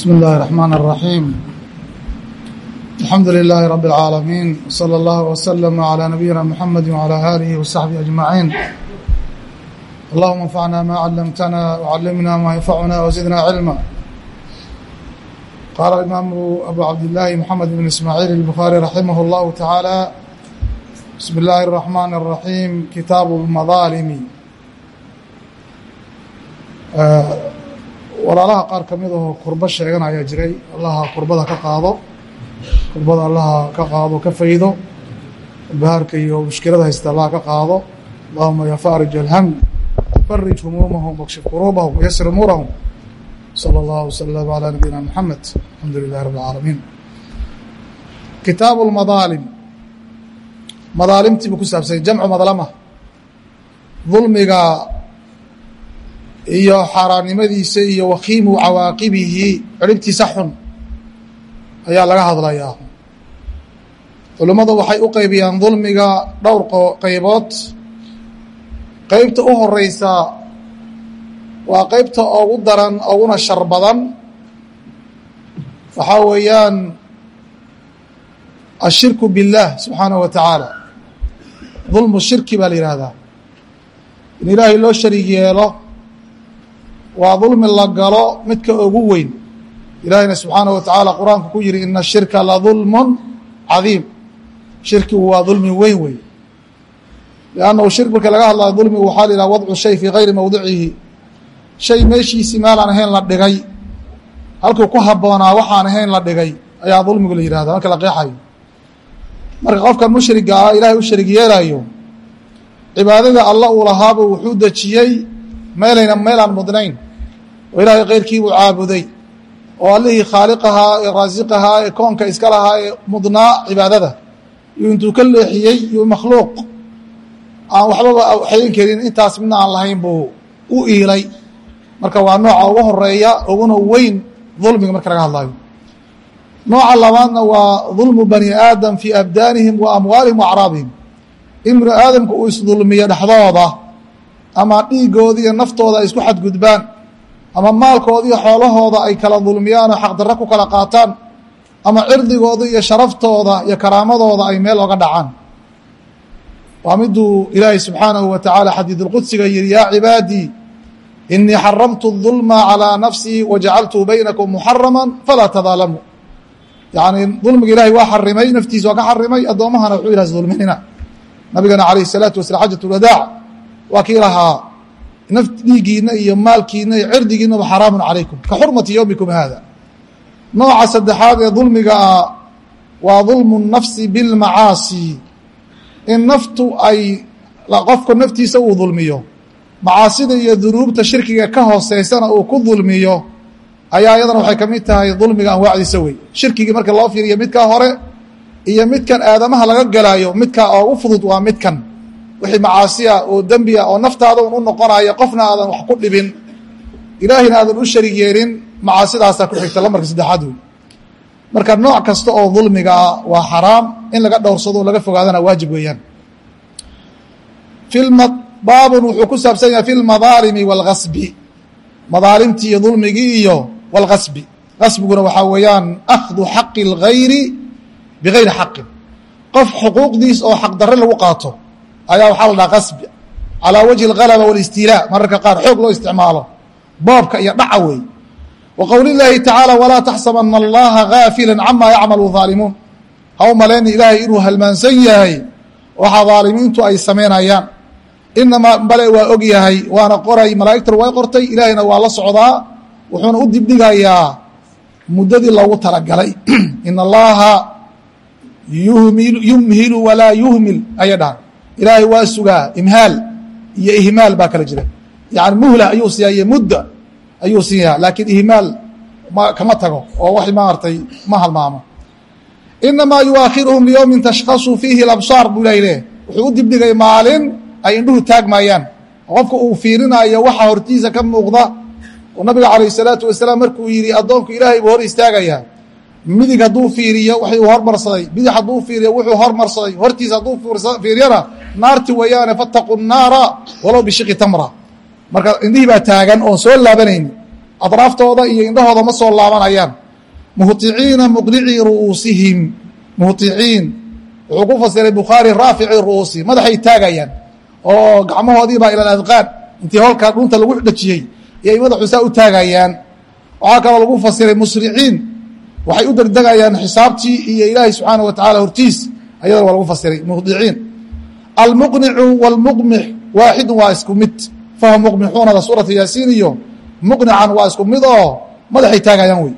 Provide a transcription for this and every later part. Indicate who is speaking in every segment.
Speaker 1: بسم الله الرحمن الرحيم الحمد لله رب العالمين وصلى الله وسلم على نبينا محمد وعلى آله وصحبه أجمعين اللهم انفعنا ما علمتنا وعلمنا ما ينفعنا وزدنا علما قال الإمام أبو عبد الله محمد بن إسماعيل البخاري رحمه الله تعالى بسم الله الرحمن الرحيم كتاب المظالم walaalaha qaar ka mid ahoo kurbo sheegan ayaa jiray allaha kurbada ka qaado kurbada allaha ka qaado ka faydo bahaarka iyo mushkilada haysta allaha ka qaado allahuma ya faarij alham farij humuumahum wakshif kuruubahum wayasir umuurahum salى اllahu wslm alى nabiyina mxamed alxamdu lilahi rab اlcaalamiin kitaabu اlmadaalim madaalimtii buu ku saabsanyay jamcu madlama dulmiga iyo xaaraannimadiisa iyo wakiimu cawaaqibihi ciribtiisa xun ayaa laga hadlayaa. Culimmadu waxay u qaybiyaan dulmiga dhowr qaybood. Qeybta u horeysa waa qeybta ugu daran uguna shar badan. Waxaa weeyaan ashirku biاllah subxaanahu wa tacaala. Dulmu shirki baa la yihahdaa in ilaahay loo sharig yeelo waa dulmi la galo midka ugu weyn. Ilaahayna subxaanaه wa tacaala qur'aanku ku yihi ina shirka la dulmu cadiim. Shirkigu waa dulmi weyn wey lannahu shirk marka laga hadlayo dulmigu waxaa la yidhaha wadcu shay fii gayri mowdicihi shay meeshiisii meelaan ahayn la dhigay. Halkuu ku habboonaa waxaan ahayn la dhigay. Ayaa dulmigu la yihahda marka la qeexayo. Marka qofkan mushriga ah ilaahay u sharig yeelayo cibaadada alla uu lahaaba wuxuu dejiyey meelayna meelaan mudnayn oo ilaahay keyrkii buu caabuday. Oo allihii khaaliqahaa ee raasiqahaa ee koonka iska lahaa ee mudnaa cibaadada. Iyo intuu ka leexiyey iyo makhluuq. Aan waxbaba xayin karin intaas midna aan lahayn buu u iilay. Marka waa nooca ugu horreeya uguna weyn dulmiga marka laga hadlayo. Nooca labaadna waa dulmu bani aadam fii abdaanihim wa amwaalihim wa acraabihim. In binu aadamka uu isdulmiyo dhexdooda ama dhiigooda iyo naftooda ay isku xadgudbaan ama maalkooda iyo xoolahooda ay kala dulmiyaan oo xaqdarro ku kala qaataan ama cirdigooda iyo sharaftooda iyo karaamadooda ay meel oga dhacaan. Waa miduu ilaahay subxaanahu wa tacaala xadiidulqudsiga yihi yaa cibaadii inii xaramtu dulma calaa nafsii wajacaltuu baynakum muxaraman falaa tadaalamuu yacnii dulmiga ilahay waa xarimay naftiisa waa ka xarimay addoommahana wuxuu ilaha is nabigana calayhi salaatu wasalaam xajat lwadaac waa kii lahaa dhiigiina iyo maalkiina iyo cirdigiinaba xaraamu calaykum ka xurmati yowmikum haada. Nooca saddexaad ee dulmiga ah waa dulmu nafsi bilmacaasi in naftu ay qofka naftiisa uu dulmiyo macaasida iyo dunuubta shirkiga ka hooseysana uu ku dulmiyo ayaa iyadana waxay ka mid tahay dulmiga anwaacdiisa wey shirkigii marka loo fiiriyo midkaa hore iyo midkan aadamaha laga galaayo midkaa oogu fudud waa midkan wixii macaasiya oo dembiya oo naftaada un u noqonaya qofna aadan wax ku dhibin ilaahayna aadan u sharig yeelin macaasidaasaa ku xigta lambarka saddexaad wey marka nooc kasta oo dulmiga ah waa xaraam in laga dhowrsado o laga fogaadana waajib weeyaan baabun wuxuu ku saabsan yahay fi lmadaalimi wاlgasbi madaalimtii iyo dulmigii iyo wاlgasbi gasbiguna waxaa weeyaan akhdu xaqi اlgayri bigayri xaqin qof xuquuqdiis oo xaqdarre lagu qaato ayaa waxaa la dhaha qasbi. Calaa wajhi اlgalaba wاlistiilaa mararka qaar xoog loo isticmaalo. Boobka iyo dhaca weeye wa qowli tacaala walaa taxsabana allaha gaafila camaa yacmalu haalimuun ha u malayna ilaahay inuu halmaansan yahay waxa daalimiintu ay samaynayaan inamaa bale waa og yahay waana qoray malaa'igtuna way qortay ilaahayna waa la socdaa wuxuuna u dibdhigayaa muddadii loogu talagalay. In allaha yumhilu walaa yuhmil aya dhahan ilaahay waa sugaa imhaal iyo ihmaal baa kala jira. Yani muhla ayuu siiyaa iyo mudda ayuu siiyaa laakiin ihmaal kama tago oo wax maaragtay ma halmaamo. Inamaa yuaakhiruhum liyowmin tashkhasu fiihi labsaar buu ilahay leh wuxuu u dibdhigay maalin ay indhuhu taagmayaan. Qofka uu fiirinayo waxa hortiisa ka muuqda oo nabiga calayh salaatu wasalaam markuu yidhi addoonku ilaahay buu hor istaagayaa. Midig hadduu fiiriyo waxuu hormarsaday. Bidix hadduu fiiriyo wuxuu hormarsaday. Hortiisa hadduu fiiriyana naarti weeyaane fattaqu naara walow bishiqi tamra. Marka indhihii baa taagan oon soo laabanayni adraaftooda iyo indhahooda ma soo laabanayaan. Muhطiciina muqnicii ru'uusihim. Muhطiciin wuxuu ku fasiray bukhaari raafici ru'uusi madaxay taagayaan. Oo gacmahoodiibaa ila adqaan. Intii holkaa dhunta lagu dhejiyey iyay madaxu saa u taagayaan. Waxaa kaloo lagu fasiray musriciin waxay u degdegayaan xisaabtii iyo ilaahay subxaana wa tacala hortiis. Ayadana waa lagu fasiray muhdiciin almuqnicu wاlmuqmix waaxidu waa isku mid. Fahum muqmixuunada suurata yaasiin iyo muqnican waa isku mid oo madaxay taagayaan wey.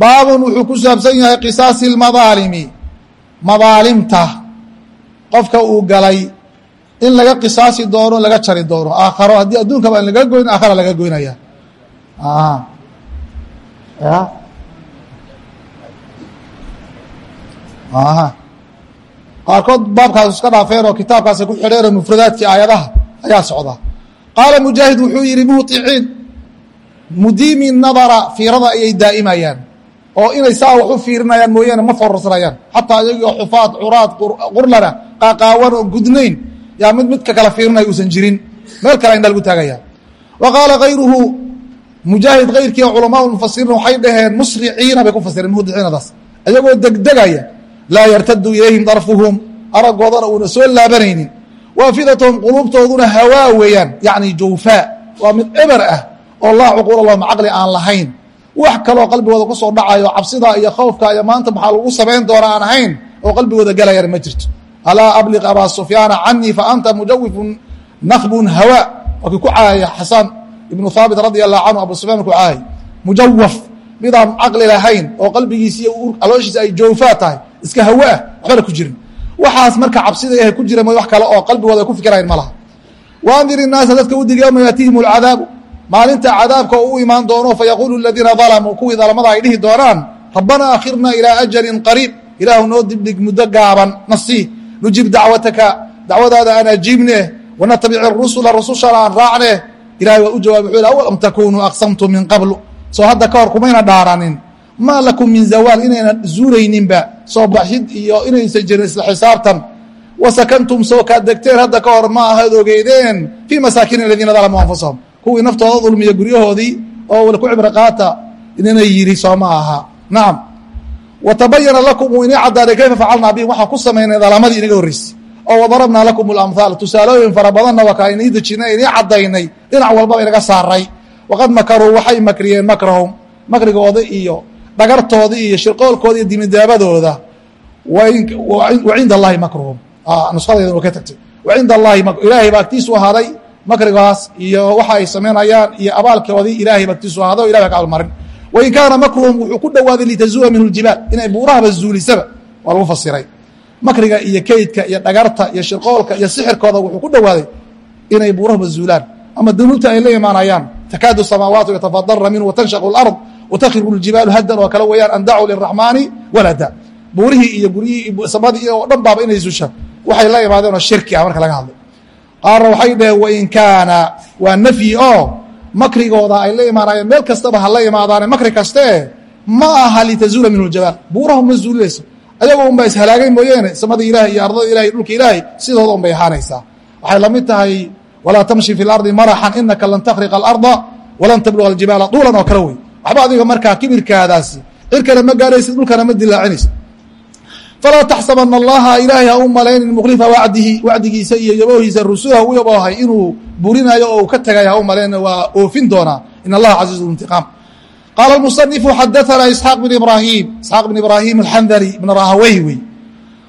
Speaker 1: Baabun wuxuu ku saabsan yahay qisaasi اmadaalimi madaalimta qofka uu galay in laga qisaasi doono laga jari doono. Aakharo haddii adduunkaba aan laga goyn aakhara laga goynaya qaarkood baabkaas iska dhaafeen oo kitaabkaasa ku xidheenoo mufradaadkii aayadaha ayaa socda. Qaala mujaahid wuxuu yihi muhطiciin mudiimi nadara fiirada ayay daa'imayaan oo inay saa wax u fiirinayaan mooyaane ma fororsanayaan xataa iyagoo xufaad curaad qurlana qaaqaawan oo gudnayn yaa mid midka kala fiirinaya uusan jirin. Meel kale indha lagu taagaya wa qaala kayruhu mujaahid kayrkii culamaa mufasiriin waxay dhaheen musriciina bay ku fasireen muhdiciinadaas ayagoo degdegaya laa yartadu ilayhim darfuhum. Aragoodana uuna soo laabanaynin. Waafidatahum quluubtooduna hawaa weeyaan. Yacni jawfaa. Waa mid eber ah oo laa cuquula lahum caqli aan lahayn. Wax kaloo qalbigooda ku soo dhacayo cabsida iyo khawfka iyo maanta maxaa lagu samayn doona aan ahayn? Oo qalbigooda galayana ma jirto. Alaa abliq abaa sufyaana canii fa anta mujawifun nakbun hawa waa kii ku caayaya xasaan ibnu haabit radia allahu canhu abu sufyan ku caayay mujawaf midaan caqli lahayn oo qalbigiisi iyo alooshiisa ay joofaa tahay iska hawa ah waxbana ku jirin. Waxaas marka cabsida yahay ku jira wax kale oo qalbigooda ku fikirayn ma laha. Waandir innaasa dadka u dig yowma yaatihim alcadaabu. Maalinta cadaabka oo imaan doono fayaquulu aladiina dalamuu kuwii dalamada ay dhihi doonaan rabbanaa akhirna ilaa ajalin qariib. Ilaahu noo dibdhig muddo gaaban nasii nujib dacwataka dacwadaada aan ajiibne wanatabic rusula rusushana aan raacne. Ilahay waa u jawabay wuxuu yhi awalam takunuu aqsamtum min qablu? Soo hadda ka hor kumayna dhaaranin maa lakum min zawaal inayna zuulayninba soo baxid iyo inaysan jirin isla xisaabtan. Soo kaad degteen hadda ka hor ma ahayd ogeydeen fii masaakiin aladiina dalamuu anfusahum kuwii naftooda dulmiya guryahoodii oo wal ku cibro qaata inana yidhi soo ma aha. Nacam wa tabayana lakum uu inii caddaaday kayfa facalnaa bihim waxaan ku samaynay dalamadii inaga horreysay. Oo wadarabnaa lakum alamhaal tusaalooyin fara badanna waa kaa dejinay inii caddaynay dhinac walbaba inaga saaray. Waqad makaruu waxay makriyeen makrahum makrigooda iyo dhagartoodii iyo shirqoolkooda iyo dimidaabadooda wa cinda allahi makruhum. Nushadeeda wa ka tagtay. Wa cinda allahi ilaahay baa agtiisu ahaaday makrigaas iyo waxa ay samaynayaan iyo abaalkoodii ilaahay baa agtiisu ahaaday o ilahi baa ka almarin wain kaana makruhum wuxuu ku dhowaaday litazuula minhu ljibaal inay buurahaba zuulisaba waa lagu fasiray. Makriga iyo keydka iyo dhagarta iyo shirqoolka iyo sixirkooda wuxuu ku dhowaaday inay buurahaba zuulaan. Ama dunuubta ay la imaanayaan takaadu samaawaatu yatafadarna minhu watanshaqu اlard watakhiru ljibaalu haddan oo kale weeyaan an dacuu liraxmaani walada buurihii iyo guryihii samadii oo dhan baaba inay zusha waxay la imaadeen oo shirki ah marka laga hadlay qaarna waxay dhaheen wain kaana waa nafyi oo makrigooda ay la imaanayeen meel kastaba ha la imaadaane makri kaste ma aha litazuula minhu ljabaal buuraha ma zuulinayso ayagoo unba ishalaagay mooyeene samada ilahay iyo ardada ilahay dhulka ilaahay sidooda un bay ahaanaysaa waxay la mid tahay walaa tamshi fi lardi maraxan inaka lan takhriqa alarda walan tabluga aljibaala duulan oo kale wey waxba adiga markaa kibirkaadaasi cirkana ma gaaraysid dhulkana ma dilaacinaysid falaa taxsabana allaha ilaahay ha u malaynin mukhlifa wacdihi wacdigiisa iyo yaboohiisa rusulah u yaboohay inuu burinayo oo ka tegay ha u malayna waa oofin doonaa. In allaha casiizu intiqaam. Qaala musanifu xadaana isxaaq bn ibrahim isxaaq bn ibrahim alxandali bn rahawey wey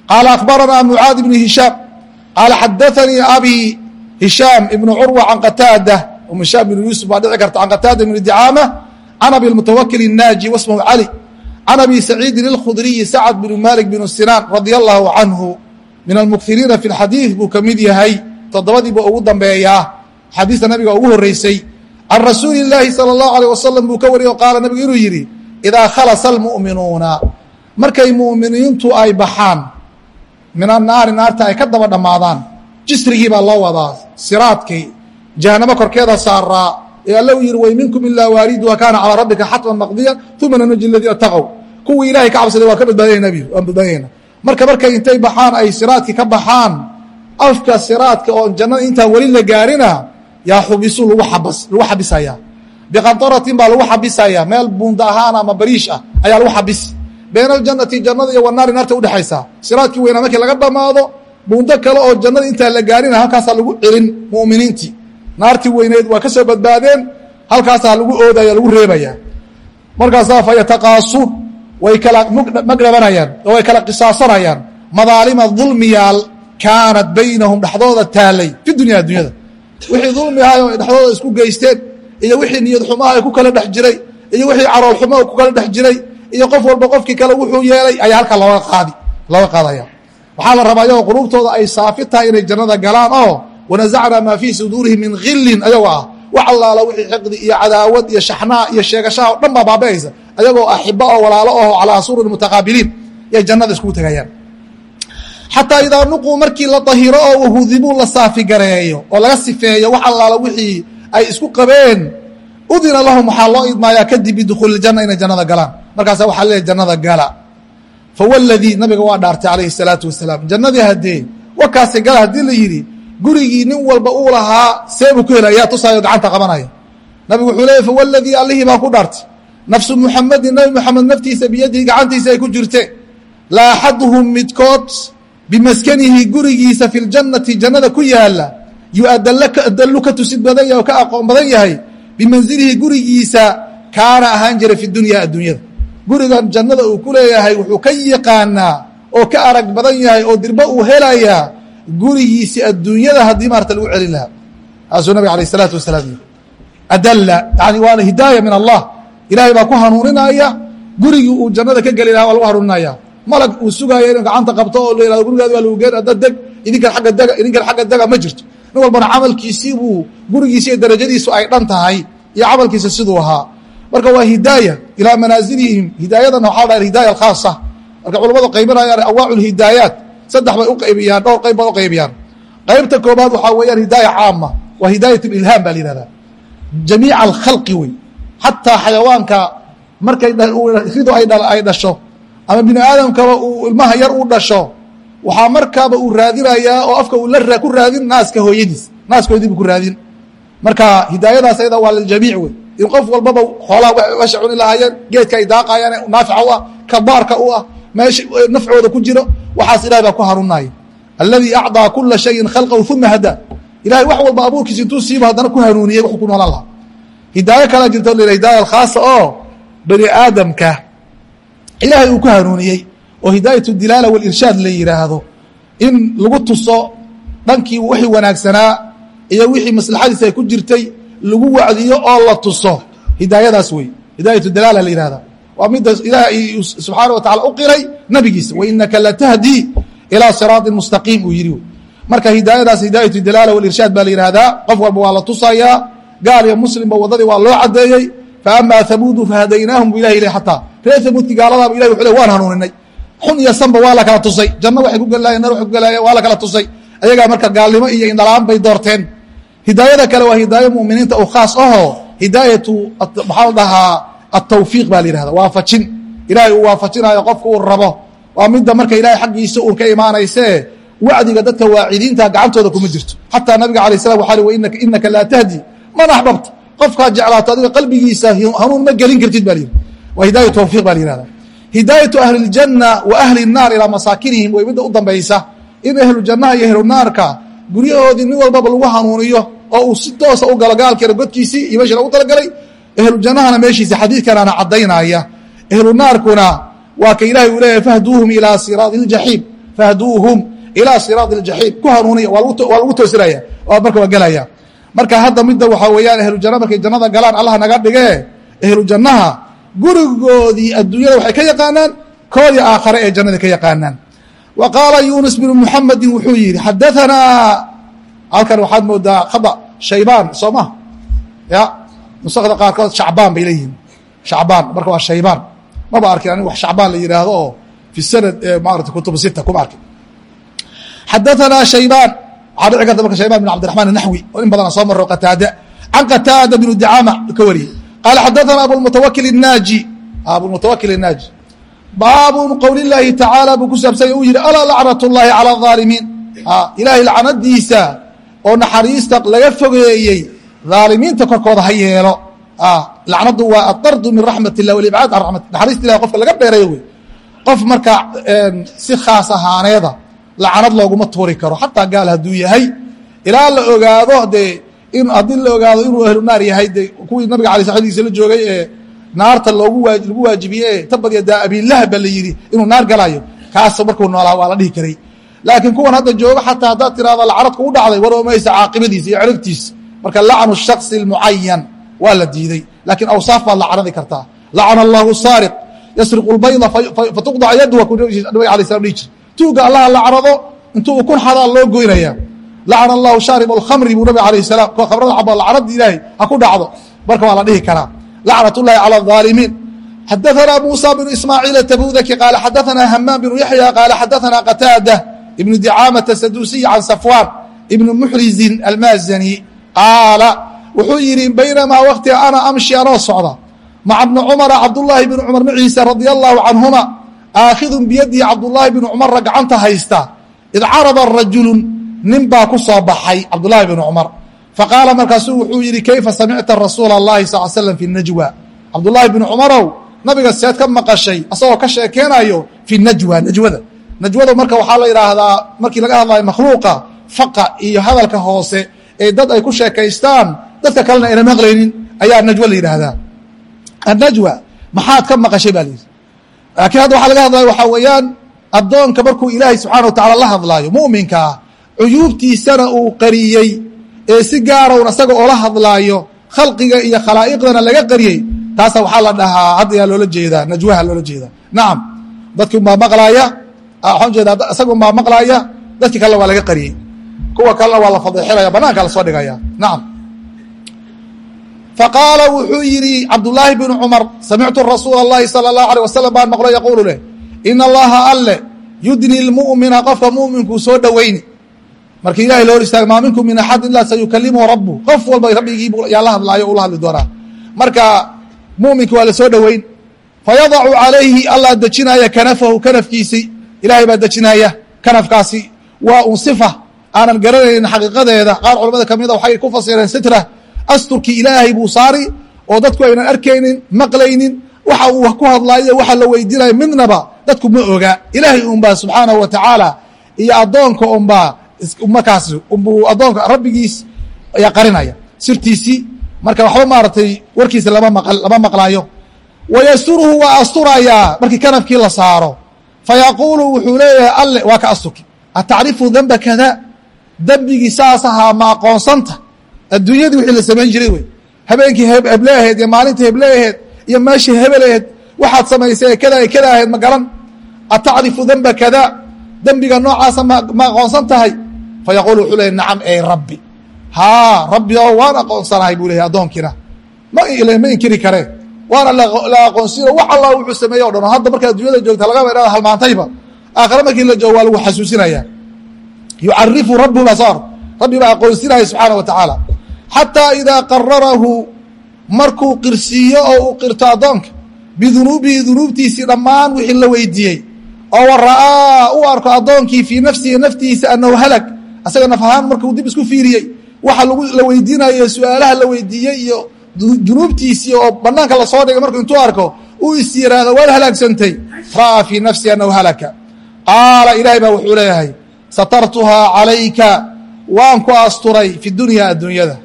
Speaker 1: qaala akhbarana mucaad bn hishaam. Qaala xadaanii abi hishaam ibn curwa can qataada. Um hishaam bn yuusuf baa dhici karta can qataada bn dicaama can abi mutawakil الnaaji wasmhu cali can abi saciidin اlkhudriyi sacd bn malik bn sinaan radia allahu canhu min almukiriina fi اxadiid buu ka mid yahay toddobadiiba ugu dambeeyaa xadiista nabiga ugu horeysay can rasuuli اlaahi salى اllahu alيه wasalam buu ka wariyay o qaala nabigu inuu yidhi idaa khalasa almu'minuuna markay mu'miniintu ay baxaan min annaari naarta ay ka daba dhammaadaan jisrigii baa loo wadaa siraadkii jahanamo korkeeda saaraa ee alla u yihi way minkum ilaa waariduha kaana calىa rabbika xatman maqdiya uma nanuji ladiina taqow kuwii ilahay ka cabsaday waan ka waan badbaadinayna marka markay intay baxaan ay siraadkii ka baxaan afka siraadka oo jannada intaan weli la gaarina yaa xubisu lagu abas lagu xabisaya biqantaratin baa lagu xabisaya meel buunda ahaan ama bariish ah ayaa lagu xabis. Bayna aljannati jannada iyo wanaari naarta udhexaysaa siraadkii weynaa markii laga dhammaado buundo kale oo jannada intaa la gaarina halkaasaa lagu celin mu'miniintii naartii weyneed waa ka soo badbaadeen halkaasaa lagu oodaya lagu reebaya. Markaasaa fa yataqaasuun way kala magdhabanayaan oo way kala qisaasanayaan. Madaalima dulmiyaal kaanat baynahum dhexdooda taalay fi dunya addunyada wixii dulmi ahay oo dhexdooda isku geysteen iyo wixii niyad xumaha ay ku kala dhex jiray iyo wixii carool xumo ku kala dhex jiray iyo qof walba qofkii kale wuxuu yeelay ayaa halkaa looga qaadi looga qaadaya. Waxaa la rabaa iyagoo ay saafi tahay inay jannada galaan oo wanasacnaa maa fii suduurihim min khillin ayagoo ah wax allaala wixii xiqdi iyo cadaawad iyo shaxnaa iyo sheegashaha o dhan baa baabi'aysa ayagoo axiba oo walaalo aho calaa sururin mutaqaabiliin yay jannada iskugu tegayaan xataa idaa nuquu markii la dahiro oo wahudibuu la saafigareeyo oo laga sifeeyo wax allaala wixii ay isku qabeen udina lahum waxaa loo idmaayaa kadib bidukhuuli janna inay jannada galaan markaasa waxaa leeyahy jannada gala fawaladii nabiga waa dhaartay calayhi salaatu wasalaam jannadii haddee wakaasi gala haddii la yidhi gurigii nin walba uu lahaa seebuu ku helaya tusaayo gacanta qabanaya nabigu wuxuu leeyay fawaladii allihii baa ku dhaartay. Nafsu muxamadin nabi muxamed naftiisa biyadihi gacantiisa ay ku jirte. La axaduhum midkood bimaskanihi gurigiisa fi ljannati jannada ku yaalla yuadallu ka tusid badan yahay oo ka aqoon badan yahay bimanzilihi gurigiisa kaana ahaan jira fi dunya adduunyada. Gurigan jannada uu ku leeyahay wuxuu ka yaqaanaa oo ka arag badan yahay oo dirbo uu helayaa gurigiisi adduunyada haddii maarata lagu celin lahaa. Taasuu nabig alayh isalaatu wasalaam yiri. Adalla yani waana hidaaya min allah. Ilaahay baa ku hanuuninaya gurigii uu jannada ka geli lahaa waa lagu hanuuninaya. Malag uu sugaaya inuu gacanta qabto oo la yihahdo gurigaadi waa lagu geen hadda deg idinkan agga dega idinkan xagga dega ma jirto. Nin walbana camalkiisii buu gurigiisi iyo darajadiisu ay dhan tahay iyo camalkiisa siduu ahaa. Marka waa hidaaya ilaa manaazilihim hidaayadana waxaa la hidaaya alkhaasa. Marka culamadu qaybinayaan anwaacu lhidaayaat saddex bay u qaybiyaan dhowr qayb bay u qaybiyaan. Qaybta koobaad waxaa weeyaan hidaaya caama waa hidaayat ilhaam baa la yihahdaa jamiica alkhalqi wey. Xataa xayawaanka markay ridu ay dhasho ama bini aadamkaba uu ilmaha yar u dhasho waxaa markaaba uu raadinayaa oo afka uu la ku raadin naaska hooyadiis naaska hooyadii bu ku raadin. Marka hidaayadaas ayada waa liljamiic wey. In qof walbaba xoolaha washa cuni lahaayeen geedka ay daaqayaan naafica u ah ka baarka u ah nafcooda ku jiro waxaas ilahay baa ku hanuunaya alladii acdaa kula shayin khalqahu uma hadaa ilahay wax walba abuurkiisa intuu siiba haddana ku hanuuniyey wuxuu ku noolan lahaa. Hidaayo kalaa jirta la hidaaya alkhaasa oo bani aadamka ilaahay uu ku hanuuniyey. Oo hidaayat dilaala walirshaad la yidhaahdo in lagu tuso dhankii wixii wanaagsanaa iyo wixii maslaxadiisa ay ku jirtay lagu wacdiyo oo la tuso. Hidaayadaas wey. Hidaayat dalaala la yihahda waa midda ilaahay subxaana wa tacala u qiray nabigiisa. Wainaka latahdii ilaa siraaطin mustaqiim uu yidhi. Marka hidaayadaas hidaayat dalaala walirshaad baa la yihahdaa qof walba waa la tusayaa. Gaal iyo muslimba waddadii waa loo cadeeyey faama hamuudu fahadaynaahum bu ilahi ilay xataa reer hamuudki gaaladaaba ilahi wuxuu le waan hanuuninay. Xun iyo sanba waa la kala tusay. Janno waxay ku gelaayeen nar waxay ku gelaayeen waa la kala tusay. Ayagaa marka gaalnimo iyo indhalaan bay doorteen. Hidaayada kale waa hidaayo muminiinta u khaas ahoo hidaayatu maxaa la dhahaa atawfiiq baa la yihahda waafajin ilaahay uu waafajinaayo qofka uu rabo waa midda marka ilahay xaggiisa uun ka imaanaysee wacdiga dadka waacidiinta gacantooda kuma jirto xataa nabiga calay slam waxaa li innaka laa tahdi man axbabta qofkaad jeclaato adiga qalbigiisa hanuun ma gelin kartid ba la yidhi waa hidaaya tawfiiq baa la yihahda hidaayatu ahliljanna wa ahli nnaar ilaa masaakinihim way midda u dambaysa in ahlujannaha iyo ahlunaarka guryahoodii mid walbaba lagu hanuuniyo oo uu si toosa u galo gaalkeena godkiisii iyo meeshana u talagalay ahlu jannahana meeshiisa xadiidkanaana caddaynaya. Ahlu naarkuna waa ka ilahay uu leeyahay fahduuhum ilaa siraadi اljaxiim fahduuhum ilaa siraadi اljaxiim ku hanuuniya waa lagu toosinaya marka waa gelaya marka hadda midda waxaa weeyaan ahlu janna markay jannada galaan allah naga dhigee. Ahlu jannaha gurigoodii adduunyada waxay ka yaqaanaan koodii aakhare ee jannada ka yaqaanaan. Wa qaala yuunus bnu muxamedin wuxuu yidhi xadaanaa halkan waxaad moodaa khada shaybaan soo ma? Ya nusakda qaarkood shacbaan bay leeyihiin. Shacbaan marka waa shaybaan maba arkin anig wax shacbaan la yidhaahdo oo fi sanad ee maarata kutub sita kuma arkin. Xadaanaa shaybaan waxaa dhici karta marka shayban bin cabdiraxman anaxwi oo in badana soo maro qataada. Can qataada binu dicaama ka wariyey. Qaala xadaanaa abumutawakil inaaji abumutawakil innaaji baabun qowlilaahi tacaala buu ku saabsanya uu yidhi alaa lacnat llaahi calaa aalimiin ilaahay lacnadiisa oo naxariista laga fogeeyey dhaalimiinta korkooda ha yeelo. Lacnadu waa adardu min raxmat illah walibcaad can ramat naxariista ilahi qofka laga dheereeyo wey. Qof marka si khaas ahaaneeda lacnad looguma tuuri karo. Xataa gaal hadduu yahay ilaa la ogaado dee haddii la ogaado inuu ahlu naar yahay de kuwii nabiga alay sadiisa la joogay ee naarta loogu waajibiye ee tabad yadaa abilahba la yidhi inuu naar galayo kaas markuu noolaa waa la dhihi karay. Laakiin kuwan hadda jooga xataa haddaad tirahdo lacnad kugu dhacday waroomaysa caaqibadiisa iyo ciribtiisa marka lacnu shaksi mucayan waa la diiday laakiin awsaaf baad lacnadi kartaa lacana allahu saariq yasriqu lbayda fatuqdac yaduha nabiga alay slam dhihi jir tuuga allaha lacnado intuu ukun xadaa loo goynaya lacana allahu shaarib alkhamri buu nabig alayh salaam koo khamrada cabo lacnadii ilaahay ha ku dhacdo marka waa la dhihi karaa lacnat ullahi cala alظaalimiin xadaثana musa bnu ismaaciil atabudaki qaala xadaثana hamaam bnu yaxya qaala xadaثana qataada ibnu dicaamata saduusiy can safwaan ibnu muxrizin almaazani qaala wuxuu yidhi baynamaa wakti ana amshi anoo socda maca bni cumara cabdullaahi bni cumar maciisa radia allahu canhuma aakhidun biyadihi cabdullaahi bni cumarra gacanta haysta id carada rajulun nin baa ku soo baxay cabdullaahi bni cumar. Faqaala markaasuu wuxuu yidhi kayfa samicta rasuula اllahi sal slam fi najwa? Cabdullaahi bni cumarow nabiga seed ka maqashay asagoo ka sheekeenayo fi najwa najwada. Najwada marka waxaa la yidhaahdaa markii laga hadlayo makhluuqa faqa iyo hadalka hoose ee dad ay ku sheekaystaan dadka kalena ayna maqlaynin ayaa najwa la yidhaahdaa. Annajwa maxaad ka maqashay baa layidhi laakiin hadda waxaa laga hadlaya waxaa weeyaan addoonka markuu ilaahay subxana wa tacala la hadlaayo mu'minka ah cuyuubtiisana uu qariyey ee si gaarowna isaga oola hadlaayo khalqiga iyo khalaa'iqdana laga qariyey taasa waxaa la dhahaa hadda yaa loola jeedaa najwaha loola jeedaa. Nacam dadki unbaa maqlaaya waxaan jeedaa isaga unbaa maqlaaya dadki kalena waa laga qariyey kuwa kalena waa la fadeexinaya banaanka lasoo dhigaya nacam faqaala wuxuu yidhi cabdullaahi bnu cumar samictu rasuula اllahi salى اllahu alيه wasalam baan maqlo yaquulu leh ina allaha alle yudni lmu'mina qofka mu'minkuu soo dhoweyni markii ilahay loo hor istaaga maa minkum min axad ilaa sayukalimuhu rabu qof walba rabbigii yaa la hadlaayo ula hadli doonaa marka mu'minki waa la soo dhoweyn fayadacu calayhi allah dejinaya kanafahu kanafkiisi ilahay baa dejinaya kanafkaasi waa un sifa aanan garanaynin xaqiiqadeeda. Qaar culamada ka mida waxay ku fasireen sitra asturkii ilaahay buu saari oo dadku aynan arkaynin maqlaynin waxa uu ku hadlaayo waxa la weydiinayo midnaba dadku ma oga. Ilaahay unbaa subxaanahu wa iyo addoonka unbaa markaas unbuu addoonka rabbigiis ayaa qarinaya. Sirtiisii marka waxba maaragtay warkiisa lama maqlaayo. Wayasturuhu waa asturayaa markii kanafkii la saaro. Fayaquulu wuxuu leeyahay alle waa ka asturki atacrifu denba kada dembigii saas ahaa ma aqoonsanta? Adduunyadii wixii la samayn jiray wey. Habeenkii heble aheed iyo maalintii heble aheed iyo meeshii hebel aheed waxaad samaysay kada ay kada ahayd ma garan? Atacrifu denba kada dembiga noocaasa ma aqoonsan tahay? Fayaquul wuxuu leeyay nacam ey rabbi. Haa rabbi oo waan aqoonsanahay buu leeyahy addoonkiina ma inkiri karee waana la aqoonsino wax allah wuxuu sameeye o dhan. Hadda markaa addunyada joogta lagaba idhahda halmaantayba aakhare markii la joogo waa lagu xasuusinaya yucarifu rabbu basar rabbi baa aqoonsinaya subxaana wa tacaala xataa idaa qararahu markuu qirsiiyo oo uu qirto addoonka bidunuubihi dunuubtiisii dhammaan wixii la weydiiyey oo wa ra'aa u arko addoonkii fii nafsihi naftiisa annahu halag asaga naf ahaan markuu dib isku fiiriyey waxa la weydiinayo su'aalaha la weydiiyey iyo dunuubtiisii oo banaanka la soo dhigay markuu intuu arko uu is yiraahdo waad halaagsantay ra'aa fii nafsihi annahu halaka qaala ilaahay baa wuxuu leeyahay satartuhaa calayka waan ku asturay fi dunya adduunyada.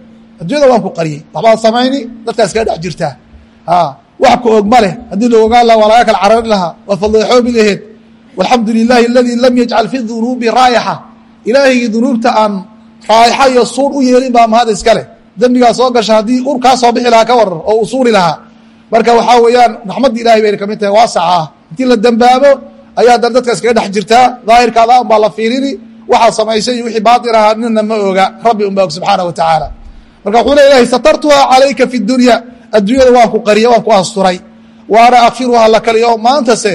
Speaker 1: Addunyada waan ku qariyey. Waxbaad samayni dadkaas kaa dhex jirtaa. Wax ku og leh. Haddii la ogaan laha waa kala carari lahaa waad fadleexoobi laheed. Walxamdu lilaahi aladii lam yajcal fi dunuubi raayaxa ilaahigii dunuubta aan raayaxa iyo suur u yeelin baa mahad iska leh. Dembigaa soo gasha haddii ur kaa soo bixi lahaa ka warar oo uu lahaa. Marka waxaa weeyaan raxmaddii ilahay bayna ka mid tahay waasaca intii la dembaabo ayaa dan dadka iskaga dhex jirtaa daahirkaada un baa la fiirini waxaad samaysay iyo wixii baatil ahaa nina ma oga rabbi unba og subxaana wa tacaala. Marka wuxuu leeyahay satartuhaa calayka fi dunya adduunyada waan ku qariya waan ku asturay waana akfiruhaa la kaliyo maantase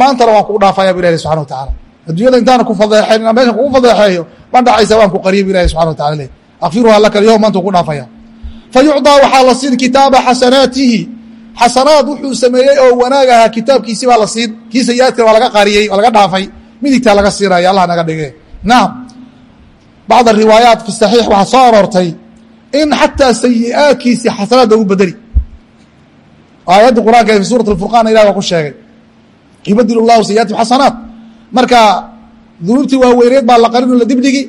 Speaker 1: maantana waan kugu dhaafaya bu ilahi subxana wa tacaala. Adduunyada intaana ku fadeexayn inaan meeshan kugu fadeexeeyo ma dhacaysa waan ku qariya bu ilahi subxana wa tacala leh akfiruhaa la kaliyo maanta kugu dhaafaya. Fa yucdaa waxaa la siin kitaaba xasanaatihi xasanaad wuxuu sameeyey oo wanaag ahaa kitaabkiisi baa la siin kii sayi-aadkana waa laga qariyey waa laga dhaafay midigtaa laga siinaya allah naga dhige nacam bacd riwaayaat fi saxiix waxaa soo aroortay in xataa sayi-aadkiisii xasanaad lagu bedeli. Aayadda qur'aanka fi suurat alfurqaan ilah waa ku sheegay. Yubadil llahu sayiaatihim xasanaat marka dunuubtii waaweyneed baa la qarinoo la dibdhigi.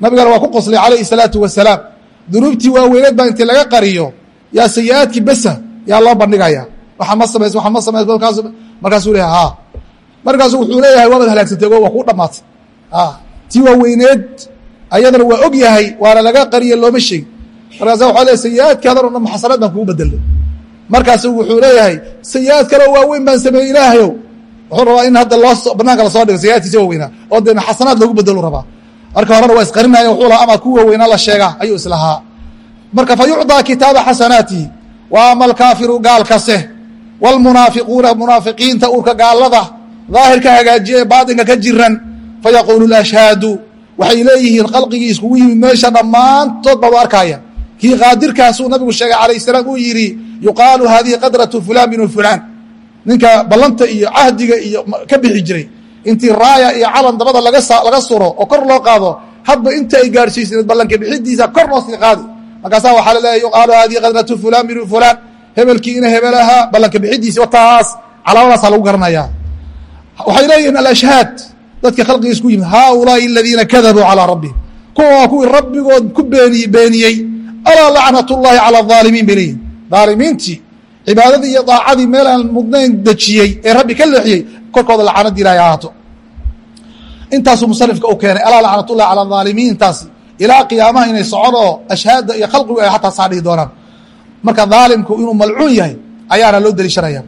Speaker 1: Nabigana waa ku qoslay calayhi salaatu wasalaam dunuubtii waaweyneed baa intii laga qariyo yaa sayi-aadkii besa yaa loo bandhigaya. Waxa ma samays waa ma samays markaasuu leeyahay ha markaasu wuxuu leeyahay waabaad halaagsantay waa kuu dhamaatay tii waaweyneed ayadana waa og yahay waana laga qariye looma sheegi markaasa waa le sayi-aadkaadan o dhan xasanaad baan kugu bedelay markaasu wuxuu leeyahay sayi-aad kaleo waaweyn baan sameeyey ilaahayow wuxuu rabaa in hadda loo banaanka la soo dhigo sayi-aadkiisa waaweynaa oo dee xasanaad lagu bedelu rabaa. Marka horena waa isqarinaya wuxuu lahaa amaad ku waaweynaa la sheegaa ayuu islahaa marka fa kitaaba xasanaatihi wa ama alkaafiru gaalkase wاlmunaafiquuna munaafiqiinta urka gaalada. Daahirka hagaajiya ee baaطinka ka jiran. Fayaquulu ashhaadu waxay leeyihiin khalqigii iskugu yimid meesha dhammaantood baa u arkaya kii qaadirkaasuu nabigu sheegay calayh salaam uu yidhi yuqaalu hadihi qadratu fulaan binu fulaan. Ninka ballanta iyo cahdiga iyo ka bixi jiray. Intii raaya iyo calan dabada laga suro oo kor loo qaado hadba inta ay gaadhsiisneed ballanka bixidiisa kor loo sii qaadi markaasaa waxaa laleeyahy yuqaalu hadihi qadratu fulaan binu fulaan hebelkii ina hebelahaa ballanka bixidiisi taas calaamadaasaa lagu garanaya waxay leeyihiin alashhaad dadka khalqiga isku yimid haaulaai aladiina kadabuu calaa rabbihim. Kuwa kuwii rabbigood ku beeni beeniyey alaa lacnat llahi cala aalimiin bay leeyihiin aalimiintii cibaadadii iyo daacadii meel aan mudnayn dejiyey ee rabbi ka leexiyey korkooda lacanadii ilahay ahaato. Intaasuu musanifka u keenay alaa lacnat llahi cala aalimiin intaasi ilaa qiyaamaha inay socon oo ashhaadda iyo khalqigu ay xataa saa dhihi doonaan. Marka daalimku inuu malcuun yahay ayaana loo deliishanaya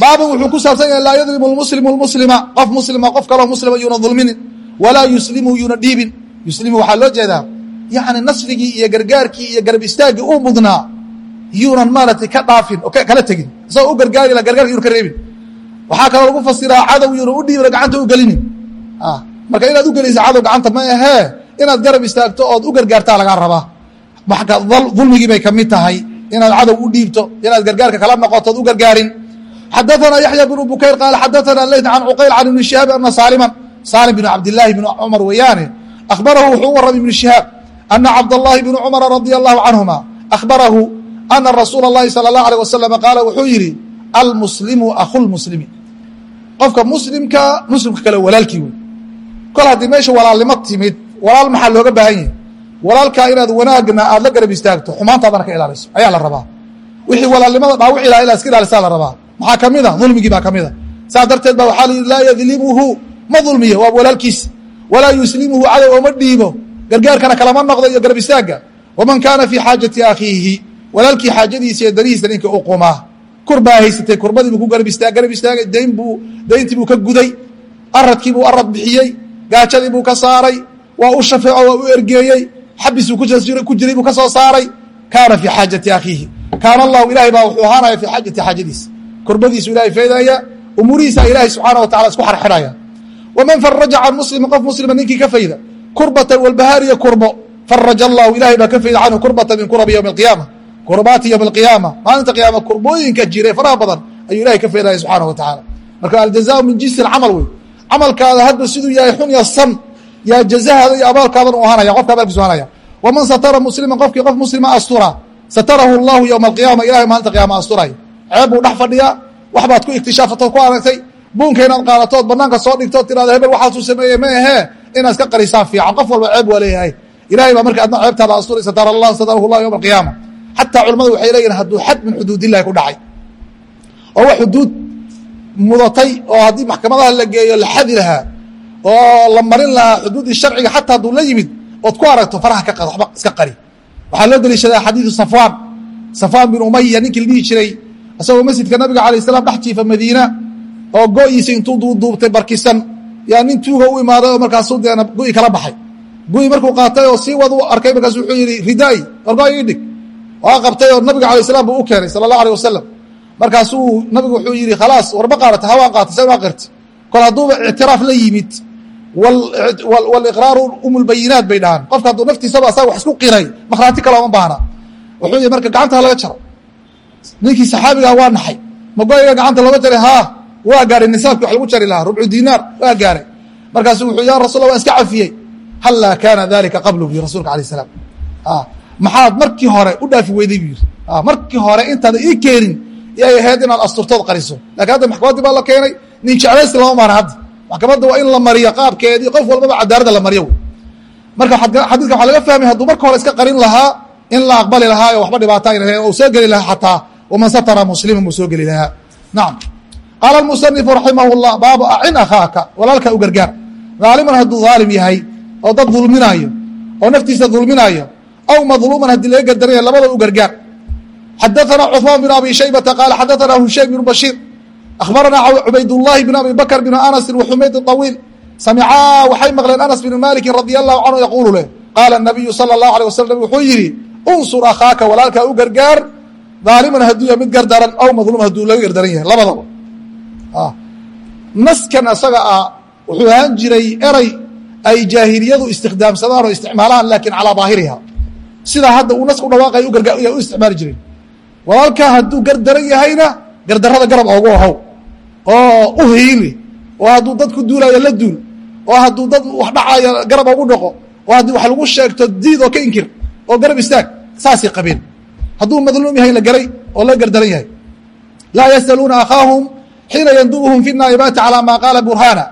Speaker 1: baabun wuxuu ku saabsan yahay laa yadlimu lmuslimu lmuslima qof muslima qof kaloo muslima yuuna dulminin walaa yuslimu yuuna dhiibin. Yuslimu waxaa loo jeedaa yacni nasrigii iyo gargaarkii iyo garab istaaggii uu mudnaa yuunan maaragtay ka dhaafin oo kala tegin. Isagoo u gargaari la gargarka yuna ka reebin. Waxaa kaloo lagu fasiraa cadow yuuna u dhiibin gacanta u gelinin. Marka inaad u gelaysa cadow gacanta ma ahee inaad garab istaagto ood u gargaartaa lagaa rabaa marka dulmigii bay ka mid tahay inaad cadow u dhiibto inaad gargaarka kala noqoto od u gargaarin xadaثna yaحya بن bukayr qaal xadaثna leyt can cuqayl can ibni شihaab ana saalima saalim bn cabdالlahi bn cumar weeyaane akhbarahu wuxuu u warramay ibn شihaab ana cabdالlahi bn cumara radي الlahu canهuma akhbarahu ana rasuula الlahi salى الlaه alيه wasalam qaala wuxuu yidhi almuslimu akhu lmuslimi qofka muslimka muslimka kale walaalkii wey kol haddii meesha walaalnimo timid walaal maxaa looga baahan yahi walaalkaa inaad wanaagna aad la garab istaagto xumaantaadana ka ilaaliso. Ayaa la rabaa. Wixii walaalnimada dhaawici laha inaad iska ilaalisaa la rabaa. Maxaa ka mida dulmigii baa ka mida saas darteed ba waxaa layidhi laa yadlimuhu. Ma dulmiyo waa walaalkiis. Walaa yuslimuhu cadow ooma dhiibo. Gargaarkana kalama noqdo iyo garab istaagga waman kaana fii xaajati akhiihi. Walaalkii xaajadiisa iyo danihiisa ninka u qumaa. Kur baa haysatay kurbadii buu ku garab istaag garab istaagay dayn buu dayntii buu ka guday aradkii buu arad bixiyey gaajadii buu ka saaray waa u shafeeco waa u ergeeyey. Xabisuu ku jiray buu ka soo saaray. Kaana fii xaajati akhiihi. Kaana allahu ilahay baa wuxuu ahaanaya fii xaajati xaajadiisa kurbadiisu ilahay faydaya umuurihiisa ilahay subxaana wa tacala isku xarxidhaya waman faraja can muslimi qof muslima ninkii ka fayda kurbatan walbahaariya kurbo faraja allahu ilahay baa ka fayda canhu kurbata min kurabi ywmi alqiyaama kurbaati ywmi alqiyaama maalinta qiyaama kurbooyinka jira faraha badan ayuu ilahay ka faydaya subxaana wa tacaala marka aljazaau min jinsi alcamal wey. Camalkaada hadda siduu yahay xun ya san yaa jazahaada iyo abaalkaadan u ahaanaya qofka abaalkiisu ahanaya waman satara musliman qofkii qof muslima astura satarahu allahu ywma alqiyaama ilahay maalinta qiyaama asturaya ceeb buu dhex fadhiyaa wax baad ku iktishaafatood ku aragtay buunka inaad qaadatood banaanka soo dhigtood tirahdo hebel waxaasuu sameeyey ma ahee inaad iska qarisaan fiican qof walba ceeb waa leeyahay ilahay baa marka adna ceebtaada asturay satara satarahu llah yowma alqiyaama xataa culamadu waxay leeyihiin hadduu xad min xuduudillahi ku dhacay oo wax xuduud mudatay oo haddii maxkamadaha la geeyo la xadi lahaa oo la marin lahaa xuduuddii sharciga xataa hadduu la yimid ood ku aragto faraha ka qad waxba iska qari. Waxaa loo deliishadaa xadiidu safwaan. Safwaan bin umaya ninkii la dhihi jiray isagoo masjidka nabiga alayh salaam dhex jiifa madiina oo go-iisa intuu duuduubtay barkisan. Yaa nin tuuga u imaaday oo markaasuu deena go-i kala baxay. Go-i markuu qaatay oo sii wad arkay markaasu wuxuu yidhi ridaai wargo ii dhig. Waa qabtay oo nabiga alayh salam buu u keenay sala allah alيh wasalam markaasuu nabigu wuxuu yidhi khalaas warma qaadata hawaan qaatay sa waa qirti kol hadduuba ictiraaf la yimid waliqraaru umulbayinaat bay dhahaan. Qofka hadduu naftiisaba asaga wax isku qiray makhraati kale oma baahna. Wuxuu yidhi marka gacanta ha laga jaro. Ninkii saxaabigaa waa naxay. Magoyga gacanta looga jaray? Haa waa gaaray. Nisaabki wax lagu jari lahaa. Rubcu dinaar waa gaaray. Markaasu wuxuu ya rasul waan iska cafiyey. Hallaa kaana dalika qablu bu rasulka alayh salaam. Maxaad markii hore u dhaafi weyday bu yiri markii hore intaada ii keenin yay ahayd inaad asturtood qariso. Lakin hadda maxkamaddii baa la keenay. Nin jeclaysi lama maana hadda maxkamadda waa in la mariyo qaabkeedii qof walbaba cadaalada la maryo marka xadiidka waxaa laga fahmay hadduu marka hore iska qarin lahaa in la aqbali lahaa oo waxba dhibaata ayna lahayn oo u soo geli lahaa xataa waman satara musliman buu soo geli lahaa. Nacam qaala almusanifu raximahu llah baabu acin akhaaka walaalka u gargaar. Daaliman hadduu daalim yahay oo dad dulminaayo oo naftiisa dulminaayo aw madluuman haddii laga gardaraya labada u gargaar. Xadaanaa cuhmaan binu abi shaybata qaala xadaanaa hushaym binu bashiir akhbarana cubaydالlahi bn abi bakr bn anasi وxumayd طawiil samicaa waxay maqleen anas bn maliki radi allahu canhu yaquulu leh qaala الnabiyu salى الlahu alيه wasalam wuxuu yidhi unsur akhaaka walaalkaa u gargaar daaliman hadduu yahay mid gardaran aw madluum hadduu laga gardaran yahay labadaba naskan asaga ah wuxuu ahaan jiray eray ay jaahiliyadu istikhdaamsadaan oo isticmaalaan laakiin calaa daahiriha sidaa hadda uu naska u dhawaaqay u isticmaali jireen walaalkaa hadduu gardaran yahayna gardarrada garab oogu ahow oo u hiili oo hadduu dad ku la duul oo hadduu dad wax dhacayo garab oogu dhaqo oo haddii wax lagu sheegto diid oo ka inkir oo garab istaag saasay qabeen. Hadduu madluum yahay la garay oo la gardaran yahay. Laa yasaluuna akhaahum xiina yandubuhum fi naa'ibaati calaa maa qaala burhaana.